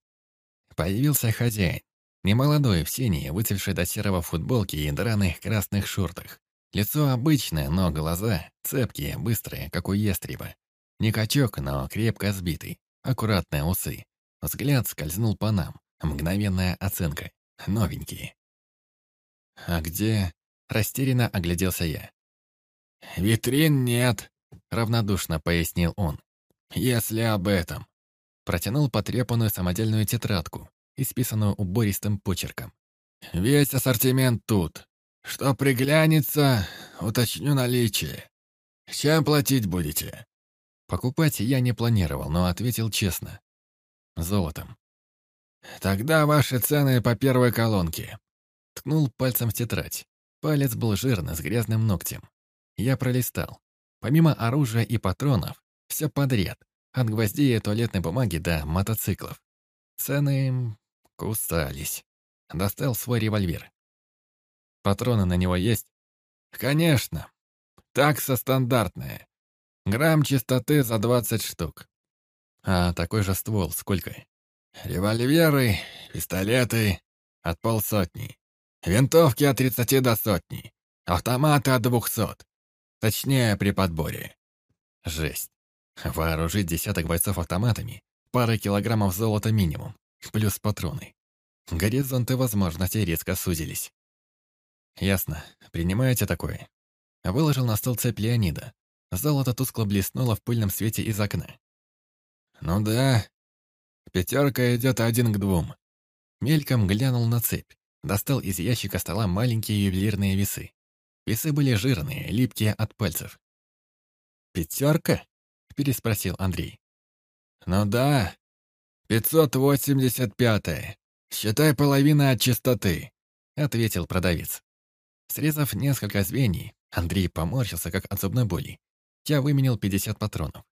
A: Появился хозяин. Немолодой, в синей, выцвевшей до серого футболке и драных красных шортах. Лицо обычное, но глаза цепкие, быстрые, как у ястреба. Не качок, но крепко сбитый. Аккуратные усы. Взгляд скользнул по нам. Мгновенная оценка. Новенькие. «А где?» — растерянно огляделся я. «Витрин нет», — равнодушно пояснил он. «Если об этом». Протянул потрепанную самодельную тетрадку, исписанную убористым почерком. «Весь ассортимент тут. Что приглянется, уточню наличие. Чем платить будете?» Покупать я не планировал, но ответил честно. Золотом. «Тогда ваши цены по первой колонке». Ткнул пальцем в тетрадь. Палец был жирный, с грязным ногтем. Я пролистал. Помимо оружия и патронов, все подряд. От гвоздей и туалетной бумаги до мотоциклов. Цены кусались. Достал свой револьвер. Патроны на него есть? Конечно. Такса стандартная. Грамм чистоты за 20 штук. А такой же ствол сколько? Револьверы, пистолеты от полсотни. Винтовки от 30 до сотни. Автоматы от 200. Точнее, при подборе. Жесть. Вооружить десяток бойцов автоматами, пара килограммов золота минимум, плюс патроны. Горизонты возможностей резко сузились. Ясно. Принимаете такое? Выложил на стол цепь Леонида. Золото тускло блеснуло в пыльном свете из окна. Ну да. Пятерка идет один к двум. Мельком глянул на цепь. Достал из ящика стола маленькие ювелирные весы. Весы были жирные, липкие от пальцев. «Пятерка?» — переспросил Андрей. «Ну да, пятьсот восемьдесят пятая. Считай половина от чистоты», — ответил продавец. Срезав несколько звеньев, Андрей поморщился, как от зубной боли. Я выменил пятьдесят патронов.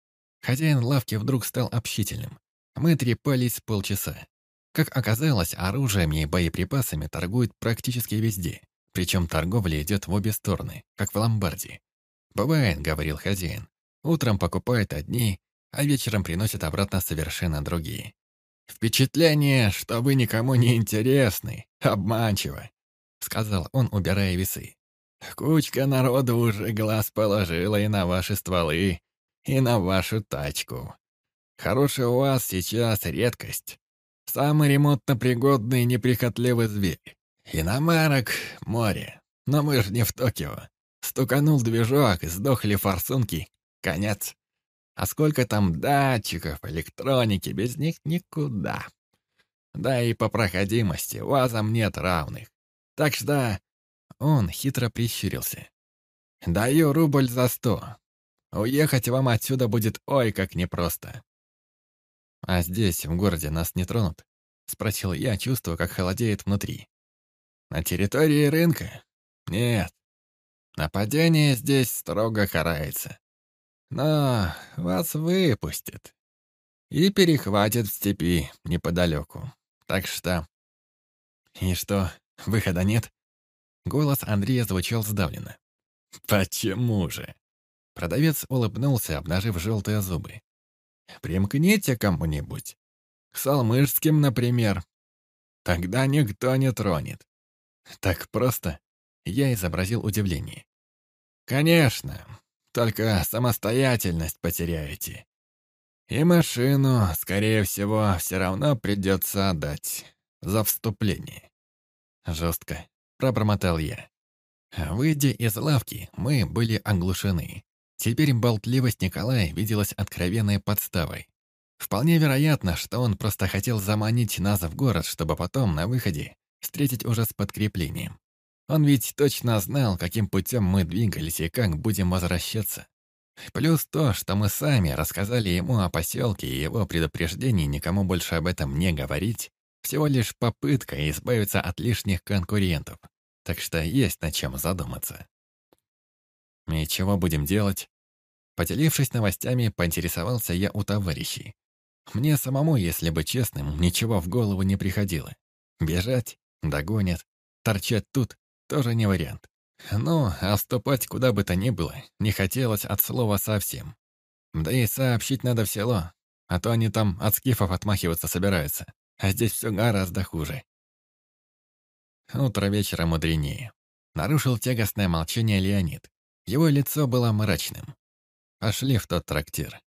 A: Хозяин лавки вдруг стал общительным. Мы трепались полчаса. Как оказалось, оружием и боеприпасами торгуют практически везде. Причем торговля идет в обе стороны, как в ломбарде. «Бывает», — говорил хозяин. «Утром покупают одни, а вечером приносят обратно совершенно другие». «Впечатление, что вы никому не интересны, обманчиво», — сказал он, убирая весы. «Кучка народу уже глаз положила и на ваши стволы, и на вашу тачку. Хороший у вас сейчас редкость. Самый ремонтно-пригодный и неприхотливый зверь. Иномарок — море. Но мы ж не в Токио. Стуканул движок, сдохли форсунки. Конец. А сколько там датчиков, электроники, без них никуда. Да и по проходимости вазам нет равных. Так что он хитро прищурился. «Даю рубль за сто. Уехать вам отсюда будет ой как непросто». «А здесь, в городе, нас не тронут?» — спросил я, чувствуя, как холодеет внутри. На территории рынка? Нет. Нападение здесь строго карается. Но вас выпустят. И перехватят в степи неподалеку. Так что... И что, выхода нет? Голос Андрея звучал сдавленно. «Почему же?» Продавец улыбнулся, обнажив желтые зубы. «Примкните кому-нибудь. К Салмышским, например. Тогда никто не тронет. Так просто? я изобразил удивление. «Конечно, только самостоятельность потеряете. И машину, скорее всего, все равно придется отдать за вступление». Жестко пробормотал я. Выйдя из лавки, мы были оглушены. Теперь болтливость Николая виделась откровенной подставой. Вполне вероятно, что он просто хотел заманить нас в город, чтобы потом, на выходе, встретить уже с подкреплением. Он ведь точно знал, каким путем мы двигались и как будем возвращаться. Плюс то, что мы сами рассказали ему о поселке и его предупреждении никому больше об этом не говорить, всего лишь попытка избавиться от лишних конкурентов. Так что есть над чем задуматься. И чего будем делать? Поделившись новостями, поинтересовался я у товарищей. Мне самому, если быть честным, ничего в голову не приходило. Бежать, догонят, торчать тут — тоже не вариант. Ну, а вступать куда бы то ни было не хотелось от слова совсем. Да и сообщить надо в село, а то они там от скифов отмахиваться собираются, а здесь все гораздо хуже. Утро вечера мудренее. Нарушил тягостное молчание Леонид. Его лицо было мрачным. Пошли в тот трактир.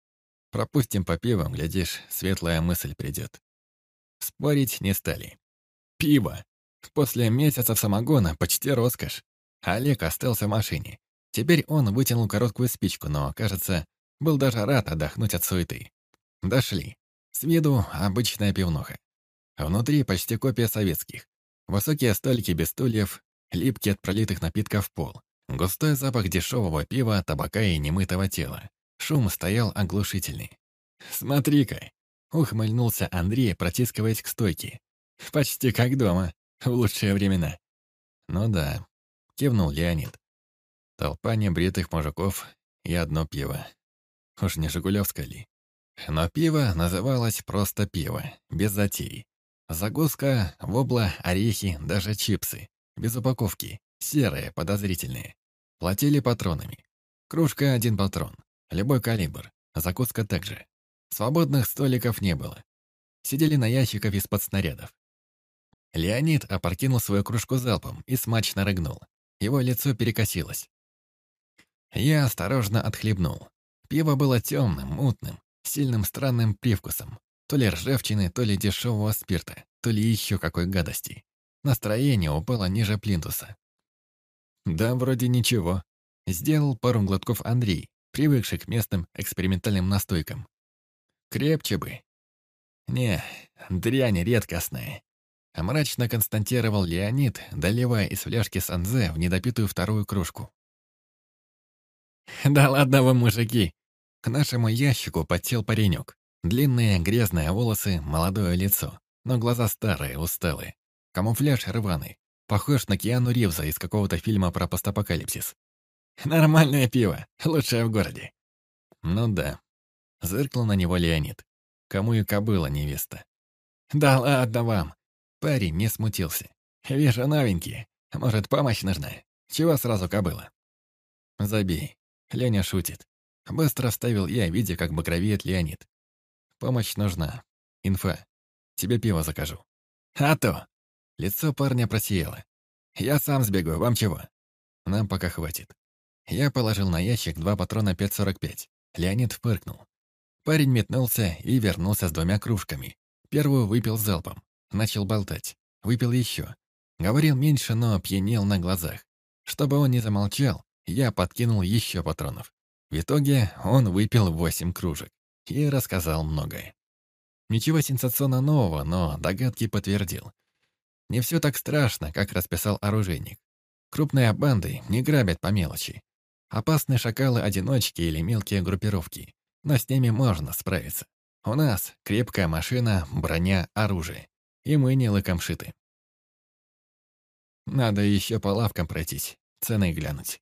A: Пропустим по пивам, глядишь, светлая мысль придет. Спорить не стали. Пиво. После месяцев самогона почти роскошь. Олег остался в машине. Теперь он вытянул короткую спичку, но, кажется, был даже рад отдохнуть от суеты. Дошли. С виду обычная пивнуха. Внутри почти копия советских. Высокие столики без стульев, липкий от пролитых напитков пол. Густой запах дешевого пива, табака и немытого тела. Шум стоял оглушительный. «Смотри-ка!» — ухмыльнулся Андрей, протискиваясь к стойке. «Почти как дома, в лучшие времена». «Ну да», — кивнул Леонид. Толпа небритых мужиков и одно пиво. Уж не Жигулевское ли? Но пиво называлось просто пиво, без затей. Загрузка, вобла, орехи, даже чипсы. Без упаковки. Серые, подозрительные. Платили патронами. Кружка один патрон. Любой калибр. Закуска также. Свободных столиков не было. Сидели на ящиках из-под снарядов. Леонид опрокинул свою кружку залпом и смачно рыгнул. Его лицо перекосилось. Я осторожно отхлебнул. Пиво было темным, мутным, сильным странным привкусом. То ли ржавчины, то ли дешевого спирта, то ли еще какой гадости. Настроение упало ниже плинтуса. Да, вроде ничего. Сделал пару глотков Андрей, привыкший к местным экспериментальным настойкам. Крепче бы. Не, дрянь редкостная. Мрачно констатировал Леонид, доливая из фляжки санзе в недопитую вторую кружку. «Да ладно вы, мужики!» К нашему ящику подсел паренек. Длинные грязные волосы, молодое лицо, но глаза старые, усталые. Камуфляж рваный. Похож на Киану Ривза из какого-то фильма про постапокалипсис. «Нормальное пиво, лучшее в городе». «Ну да». Зыркнул на него Леонид. Кому и кобыла невеста. «Да ладно вам». Парень не смутился. «Вижу новенькие. Может, помощь нужна? Чего сразу кобыла?» «Забей». Леня шутит. Быстро вставил я, видя, как багровеет Леонид. Помощь нужна. Инфа. Тебе пиво закажу. А то. Лицо парня просияло. Я сам сбегу, вам чего? Нам пока хватит. Я положил на ящик два патрона 5.45. Леонид фыркнул. Парень метнулся и вернулся с двумя кружками. Первую выпил залпом. Начал болтать. Выпил еще. Говорил меньше, но пьянел на глазах. Чтобы он не замолчал, я подкинул еще патронов. В итоге он выпил восемь кружек и рассказал многое. Ничего сенсационно нового, но догадки подтвердил. Не все так страшно, как расписал оружейник. Крупные банды не грабят по мелочи. Опасные шакалы-одиночки или мелкие группировки. Но с ними можно справиться. У нас крепкая машина, броня, оружие. И мы не лыкомшиты. Надо еще по лавкам пройтись, цены глянуть.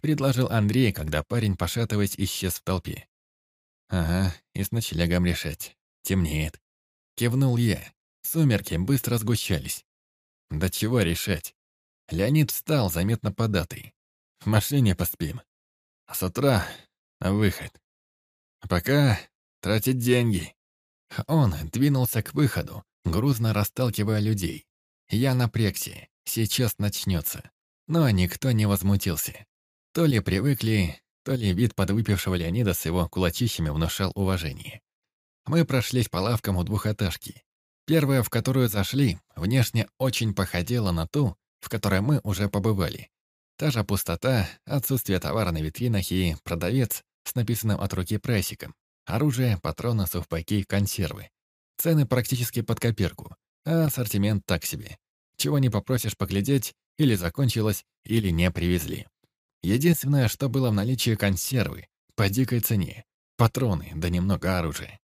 A: Предложил Андрей, когда парень, пошатываясь, исчез в толпе. Ага, и с ночлегом решать. Темнеет. Кивнул я. Сумерки быстро сгущались. Да чего решать? Леонид встал, заметно податый. В машине поспим. А с утра на выход. А пока тратить деньги. Он двинулся к выходу, грузно расталкивая людей. Я напрягся. Сейчас начнется. Но никто не возмутился. То ли привыкли, то ли вид подвыпившего Леонида с его кулачищами внушал уважение. Мы прошлись по лавкам у двухэтажки. Первая, в которую зашли, внешне очень походила на ту, в которой мы уже побывали. Та же пустота, отсутствие товара на витринах и продавец с написанным от руки прессиком. Оружие, патроны, сухпайки, консервы. Цены практически под копирку, а ассортимент так себе. Чего не попросишь поглядеть, или закончилось, или не привезли. Единственное, что было в наличии консервы, по дикой цене, патроны, да немного оружия.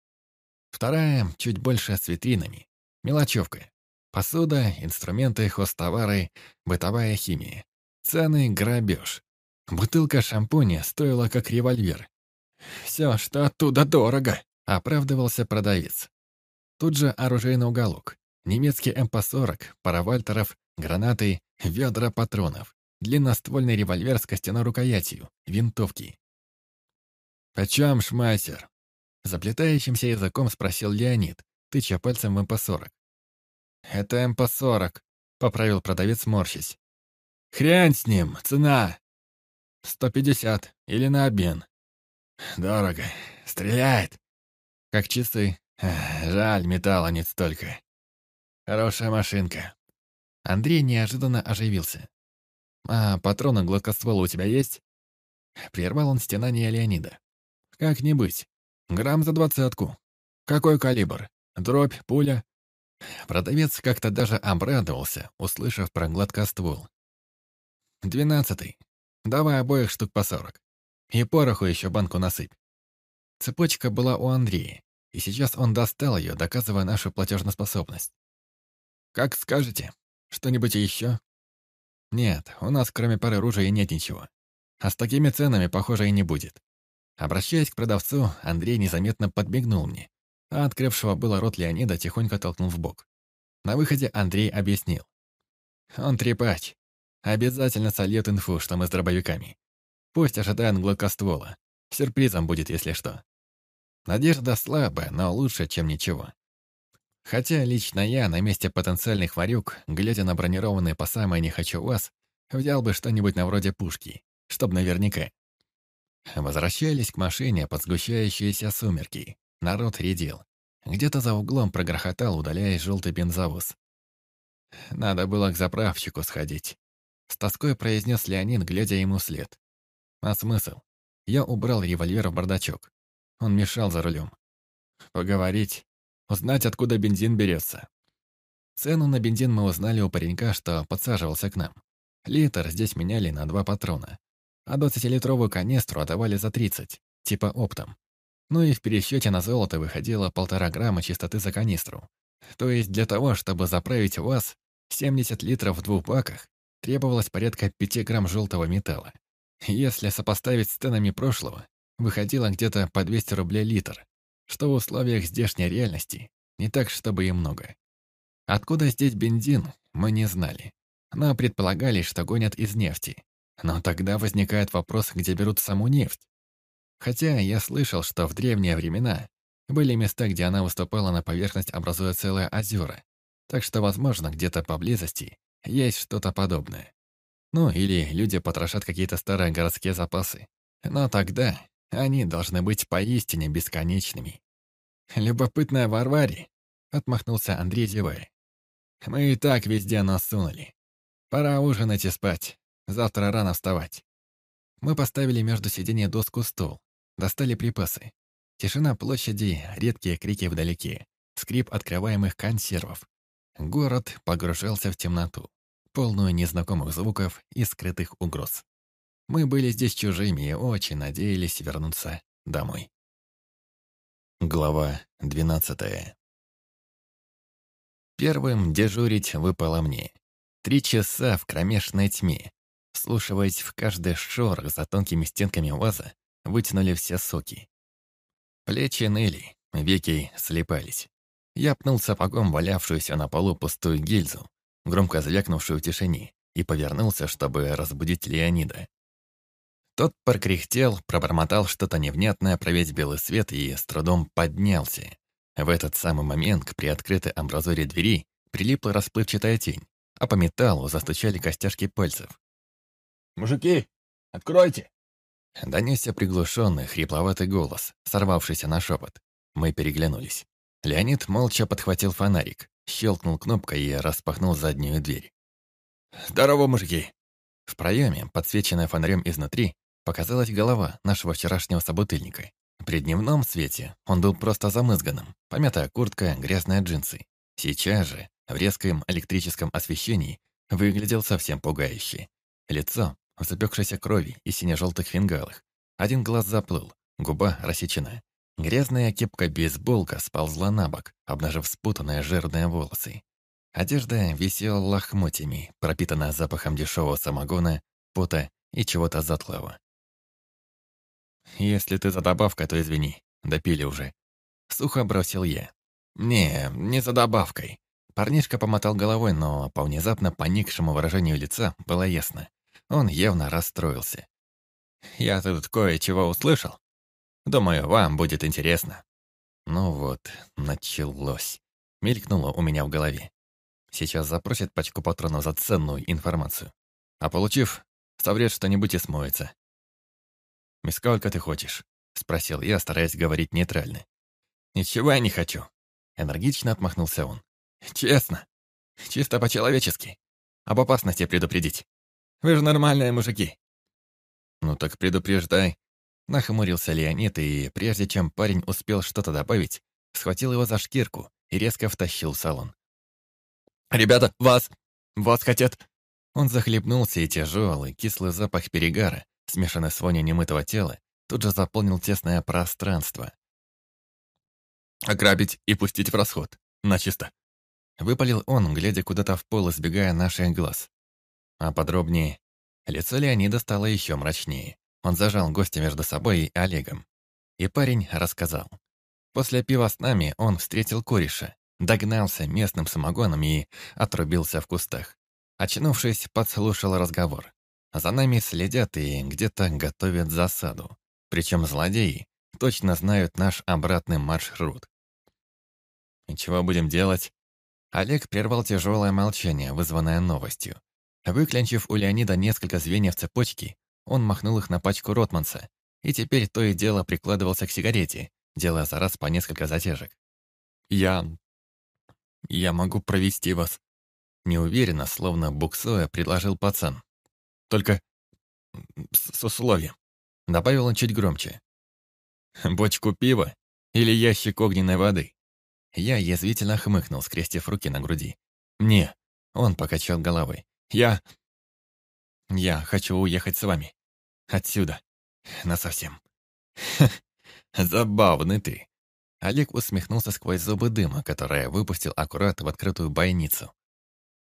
A: Вторая, чуть больше с витринами, мелочевка. Посуда, инструменты, хозтовары, бытовая химия. Цены — грабеж. Бутылка шампуня стоила как револьвер. «Все, что оттуда дорого», — оправдывался продавец. Тут же оружейный уголок. Немецкий МП-40, пара вальтеров, гранаты, ведра патронов. Длинноствольный револьвер с костяной рукоятью, винтовки. «Почем, шмайсер?» Заплетающимся языком спросил Леонид, тыча пальцем в МП-40. «Это МП-40», — поправил продавец, морщись. «Хрень с ним, цена!» «Сто пятьдесят, или на обмен». «Дорого. Стреляет». «Как часы. Жаль, металла нет столько. Хорошая машинка». Андрей неожиданно оживился. «А патроны гладкоствола у тебя есть?» Прервал он стенание Леонида. «Как не быть. Грамм за двадцатку. Какой калибр? Дробь, пуля?» Продавец как-то даже обрадовался, услышав про гладкоствол. «Двенадцатый. Давай обоих штук по сорок. И пороху еще банку насыпь». Цепочка была у Андрея, и сейчас он достал ее, доказывая нашу платежноспособность. «Как скажете. Что-нибудь еще?» «Нет, у нас кроме пары ружей нет ничего. А с такими ценами, похоже, и не будет». Обращаясь к продавцу, Андрей незаметно подмигнул мне, а открывшего было рот Леонида тихонько толкнул в бок. На выходе Андрей объяснил. «Он трепач. Обязательно сольет инфу, что мы с дробовиками. Пусть ожидает гладкоствола. Сюрпризом будет, если что. Надежда слабая, но лучше, чем ничего. Хотя лично я на месте потенциальных варюк, глядя на бронированные по самое «не хочу вас», взял бы что-нибудь на вроде пушки, чтоб наверняка. Возвращались к машине под сгущающиеся сумерки. Народ редел. Где-то за углом прогрохотал, удаляясь желтый бензовоз. Надо было к заправщику сходить. С тоской произнес Леонид, глядя ему вслед. А смысл? Я убрал револьвер в бардачок. Он мешал за рулем. Поговорить, Узнать, откуда бензин берется. Цену на бензин мы узнали у паренька, что подсаживался к нам. Литр здесь меняли на два патрона. А 20-литровую канистру отдавали за 30, типа оптом. Ну и в пересчете на золото выходило полтора грамма чистоты за канистру. То есть для того, чтобы заправить УАЗ 70 литров в двух баках, требовалось порядка 5 грамм желтого металла. Если сопоставить с ценами прошлого, выходило где-то по 200 рублей литр, что в условиях здешней реальности не так, чтобы и много. Откуда здесь бензин, мы не знали. Но предполагали, что гонят из нефти. Но тогда возникает вопрос, где берут саму нефть. Хотя я слышал, что в древние времена были места, где она выступала на поверхность, образуя целое озера. Так что, возможно, где-то поблизости есть что-то подобное. Ну, или люди потрошат какие-то старые городские запасы. Но тогда они должны быть поистине бесконечными. «Любопытная Варваре», — отмахнулся Андрей, зевая. «Мы и так везде нас сунули. Пора ужинать и спать. Завтра рано вставать». Мы поставили между сиденья доску стол, достали припасы. Тишина площади, редкие крики вдалеке, скрип открываемых консервов. Город погружался в темноту, полную незнакомых звуков и скрытых угроз. Мы были здесь чужими и очень надеялись вернуться домой. Глава двенадцатая. Первым дежурить выпало мне. Три часа в кромешной тьме. Слушаясь в каждый шорох за тонкими стенками ваза, вытянули все соки. Плечи ныли, веки слепались. Я пнул сапогом валявшуюся на полу пустую гильзу, громко звякнувшую в тишине, и повернулся, чтобы разбудить Леонида. Тот прокряхтел, пробормотал что-то невнятное про весь белый свет и с трудом поднялся. В этот самый момент к приоткрытой амбразуре двери прилипла расплывчатая тень, а по металлу застучали костяшки пальцев.
B: «Мужики, откройте!»
A: Донесся приглушенный, хрипловатый голос, сорвавшийся на шепот. Мы переглянулись. Леонид молча подхватил фонарик, щелкнул кнопкой и распахнул заднюю дверь.
B: «Здорово, мужики!»
A: В проеме, подсвеченная фонарем изнутри, показалась голова нашего вчерашнего собутыльника. При дневном свете он был просто замызганным, помятая куртка, грязные джинсы. Сейчас же, в резком электрическом освещении, выглядел совсем пугающе. Лицо в запекшейся крови и сине-желтых фингалах. Один глаз заплыл, губа рассечена. Грязная кепка-бейсболка сползла на бок, обнажив спутанные жирные волосы. Одежда висела лохмотьями, пропитанная запахом дешевого самогона, пота и чего-то затлого. «Если ты за добавкой, то извини, допили уже». Сухо бросил я. «Не, не за добавкой». Парнишка помотал головой, но по внезапно поникшему выражению лица было ясно. Он явно расстроился. «Я тут кое-чего услышал. Думаю, вам будет интересно». Ну вот, началось. Мелькнуло у меня в голове. Сейчас запросит пачку патронов за ценную информацию. А получив, соврет что-нибудь и смоется. «И сколько ты хочешь?» — спросил я, стараясь говорить нейтрально. «Ничего я не хочу», — энергично отмахнулся он. «Честно. Чисто по-человечески. Об опасности предупредить. Вы же нормальные мужики». «Ну так предупреждай». Нахмурился Леонид, и прежде чем парень успел что-то добавить, схватил его за шкирку и резко втащил в салон. «Ребята, вас! Вас хотят!» Он захлебнулся, и тяжелый, кислый запах перегара, смешанный с вонью немытого тела, тут же заполнил тесное пространство. «Ограбить и пустить в расход. Начисто!» Выпалил он, глядя куда-то в пол, избегая наших глаз. А подробнее, лицо Леонида стало еще мрачнее. Он зажал гостя между собой и Олегом. И парень рассказал. После пива с нами он встретил кореша, догнался местным самогоном и отрубился в кустах. Очнувшись, подслушал разговор. За нами следят и где-то готовят засаду. Причем злодеи точно знают наш обратный маршрут. Чего будем делать? Олег прервал тяжелое молчание, вызванное новостью. Выклянчив у Леонида несколько звеньев цепочки, он махнул их на пачку Ротманса, и теперь то и дело прикладывался к сигарете, делая за раз по несколько затяжек. «Я... я могу провести вас». Неуверенно, словно буксуя, предложил пацан. «Только с условием». Добавил он чуть громче. «Бочку пива или ящик огненной воды?» Я язвительно хмыкнул, скрестив руки на груди. «Не», — он покачал головой. «Я... я хочу уехать с вами. Отсюда. Насовсем». забавный ты». Олег усмехнулся сквозь зубы дыма, которое выпустил аккурат в открытую бойницу.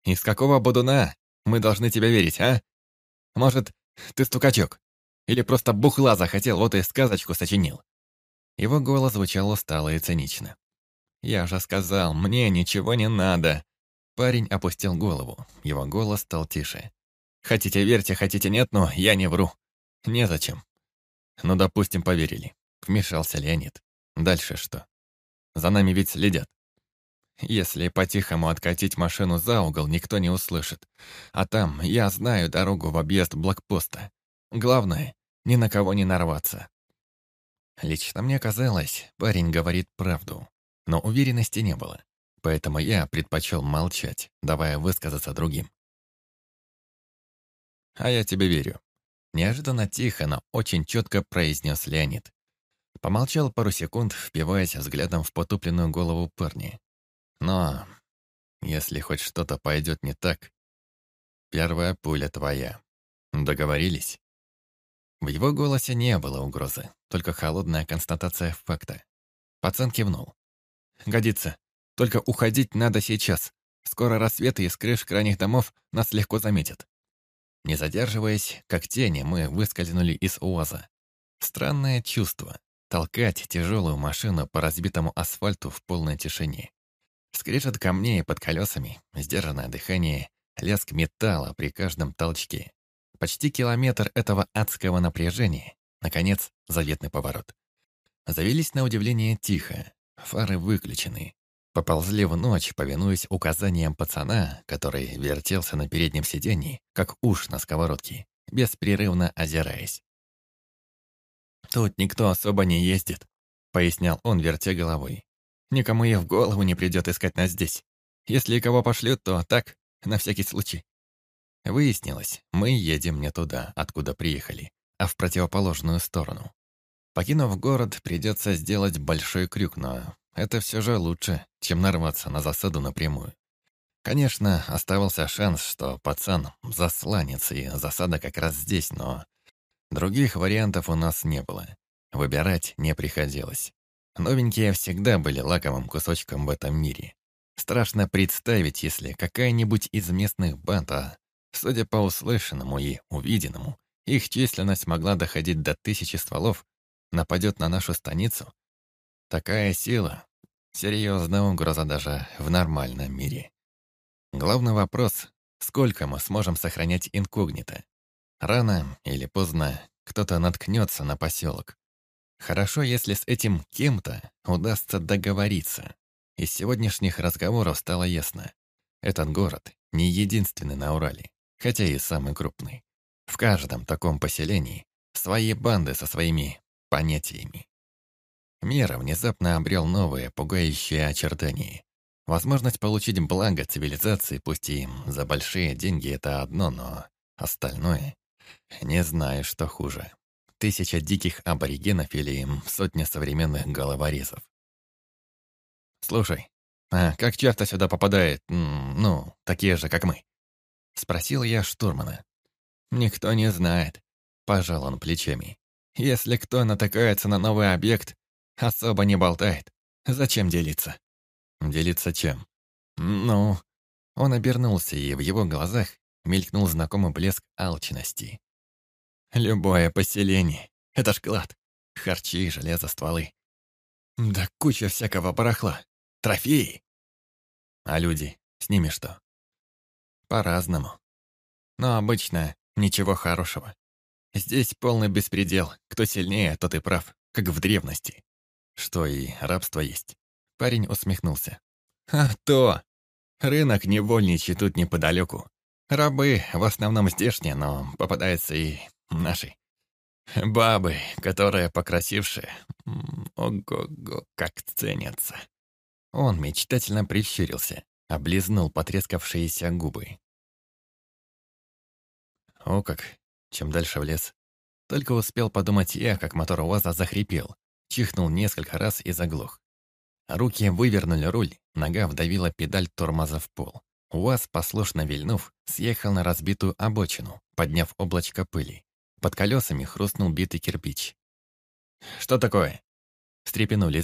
A: «Из какого бодуна мы должны тебе верить, а? Может, ты стукачок? Или просто бухла захотел, вот и сказочку сочинил?» Его голос звучал устало и цинично. «Я же сказал, мне ничего не надо!» Парень опустил голову, его голос стал тише. «Хотите верьте, хотите нет, но я не вру. Незачем». «Ну, допустим, поверили», — вмешался Леонид. «Дальше что? За нами ведь следят. Если по-тихому откатить машину за угол, никто не услышит. А там я знаю дорогу в объезд блокпоста. Главное, ни на кого не нарваться». Лично мне казалось, парень говорит правду но уверенности не было, поэтому я предпочел молчать, давая высказаться другим. «А я тебе верю», — неожиданно тихо, но очень четко произнес Леонид. Помолчал пару секунд, впиваясь взглядом в потупленную голову парня. «Но если хоть что-то пойдет не так, первая пуля твоя. Договорились?» В его голосе не было угрозы, только холодная констатация факта. Пацан кивнул. Годится. Только уходить надо сейчас. Скоро рассвет, и с крыш крайних домов нас легко заметят. Не задерживаясь, как тени, мы выскользнули из УАЗа. Странное чувство — толкать тяжелую машину по разбитому асфальту в полной тишине. Скрежет камней под колесами, сдержанное дыхание, лязг металла при каждом толчке. Почти километр этого адского напряжения. Наконец, заветный поворот. Завелись на удивление тихо, Фары выключены. Поползли в ночь, повинуясь указаниям пацана, который вертелся на переднем сиденье, как уж на сковородке, беспрерывно озираясь. «Тут никто особо не ездит», — пояснял он, вертя головой. «Никому и в голову не придет искать нас здесь. Если кого пошлют, то так, на всякий случай». Выяснилось, мы едем не туда, откуда приехали, а в противоположную сторону. Покинув город, придется сделать большой крюк, но это все же лучше, чем нарваться на засаду напрямую. Конечно, оставался шанс, что пацан засланец, и засада как раз здесь, но других вариантов у нас не было. Выбирать не приходилось. Новенькие всегда были лакомым кусочком в этом мире. Страшно представить, если какая-нибудь из местных банд, а, судя по услышанному и увиденному, их численность могла доходить до тысячи стволов, нападет на нашу станицу. Такая сила — серьезная угроза даже в нормальном мире. Главный вопрос — сколько мы сможем сохранять инкогнито? Рано или поздно кто-то наткнется на поселок. Хорошо, если с этим кем-то удастся договориться. Из сегодняшних разговоров стало ясно. Этот город не единственный на Урале, хотя и самый крупный. В каждом таком поселении свои банды со своими понятиями. Мир внезапно обрел новые, пугающие очертания. Возможность получить благо цивилизации, пусть и за большие деньги, это одно, но остальное... Не знаю, что хуже. Тысяча диких аборигенов или сотня современных головорезов. «Слушай, а как часто сюда попадает, ну, такие же, как мы?» Спросил я штурмана. «Никто не знает», — пожал он плечами. «Если кто натыкается на новый объект, особо не болтает. Зачем делиться?» Делиться чем? Ну, он обернулся, и в его глазах мелькнул знакомый блеск алчности. Любое поселение — это ж клад. Харчи, железо, стволы. Да куча всякого барахла. Трофеи. А люди, с ними что? По-разному. Но обычно ничего хорошего. Здесь полный беспредел. Кто сильнее, тот и прав, как в древности. Что и рабство есть. Парень усмехнулся. «А то! Рынок невольничий тут неподалеку. Рабы в основном здешние, но попадаются и наши. Бабы, которые покрасившие. Ого-го, как ценятся!» Он мечтательно прищурился, облизнул потрескавшиеся губы. О как, чем дальше в лес. Только успел подумать я, как мотор УАЗа захрипел, чихнул несколько раз и заглох. Руки вывернули руль, нога вдавила педаль тормоза в пол. УАЗ, послушно вильнув, съехал на разбитую обочину, подняв облачко пыли. Под колесами хрустнул битый кирпич. «Что такое?» Встрепенулись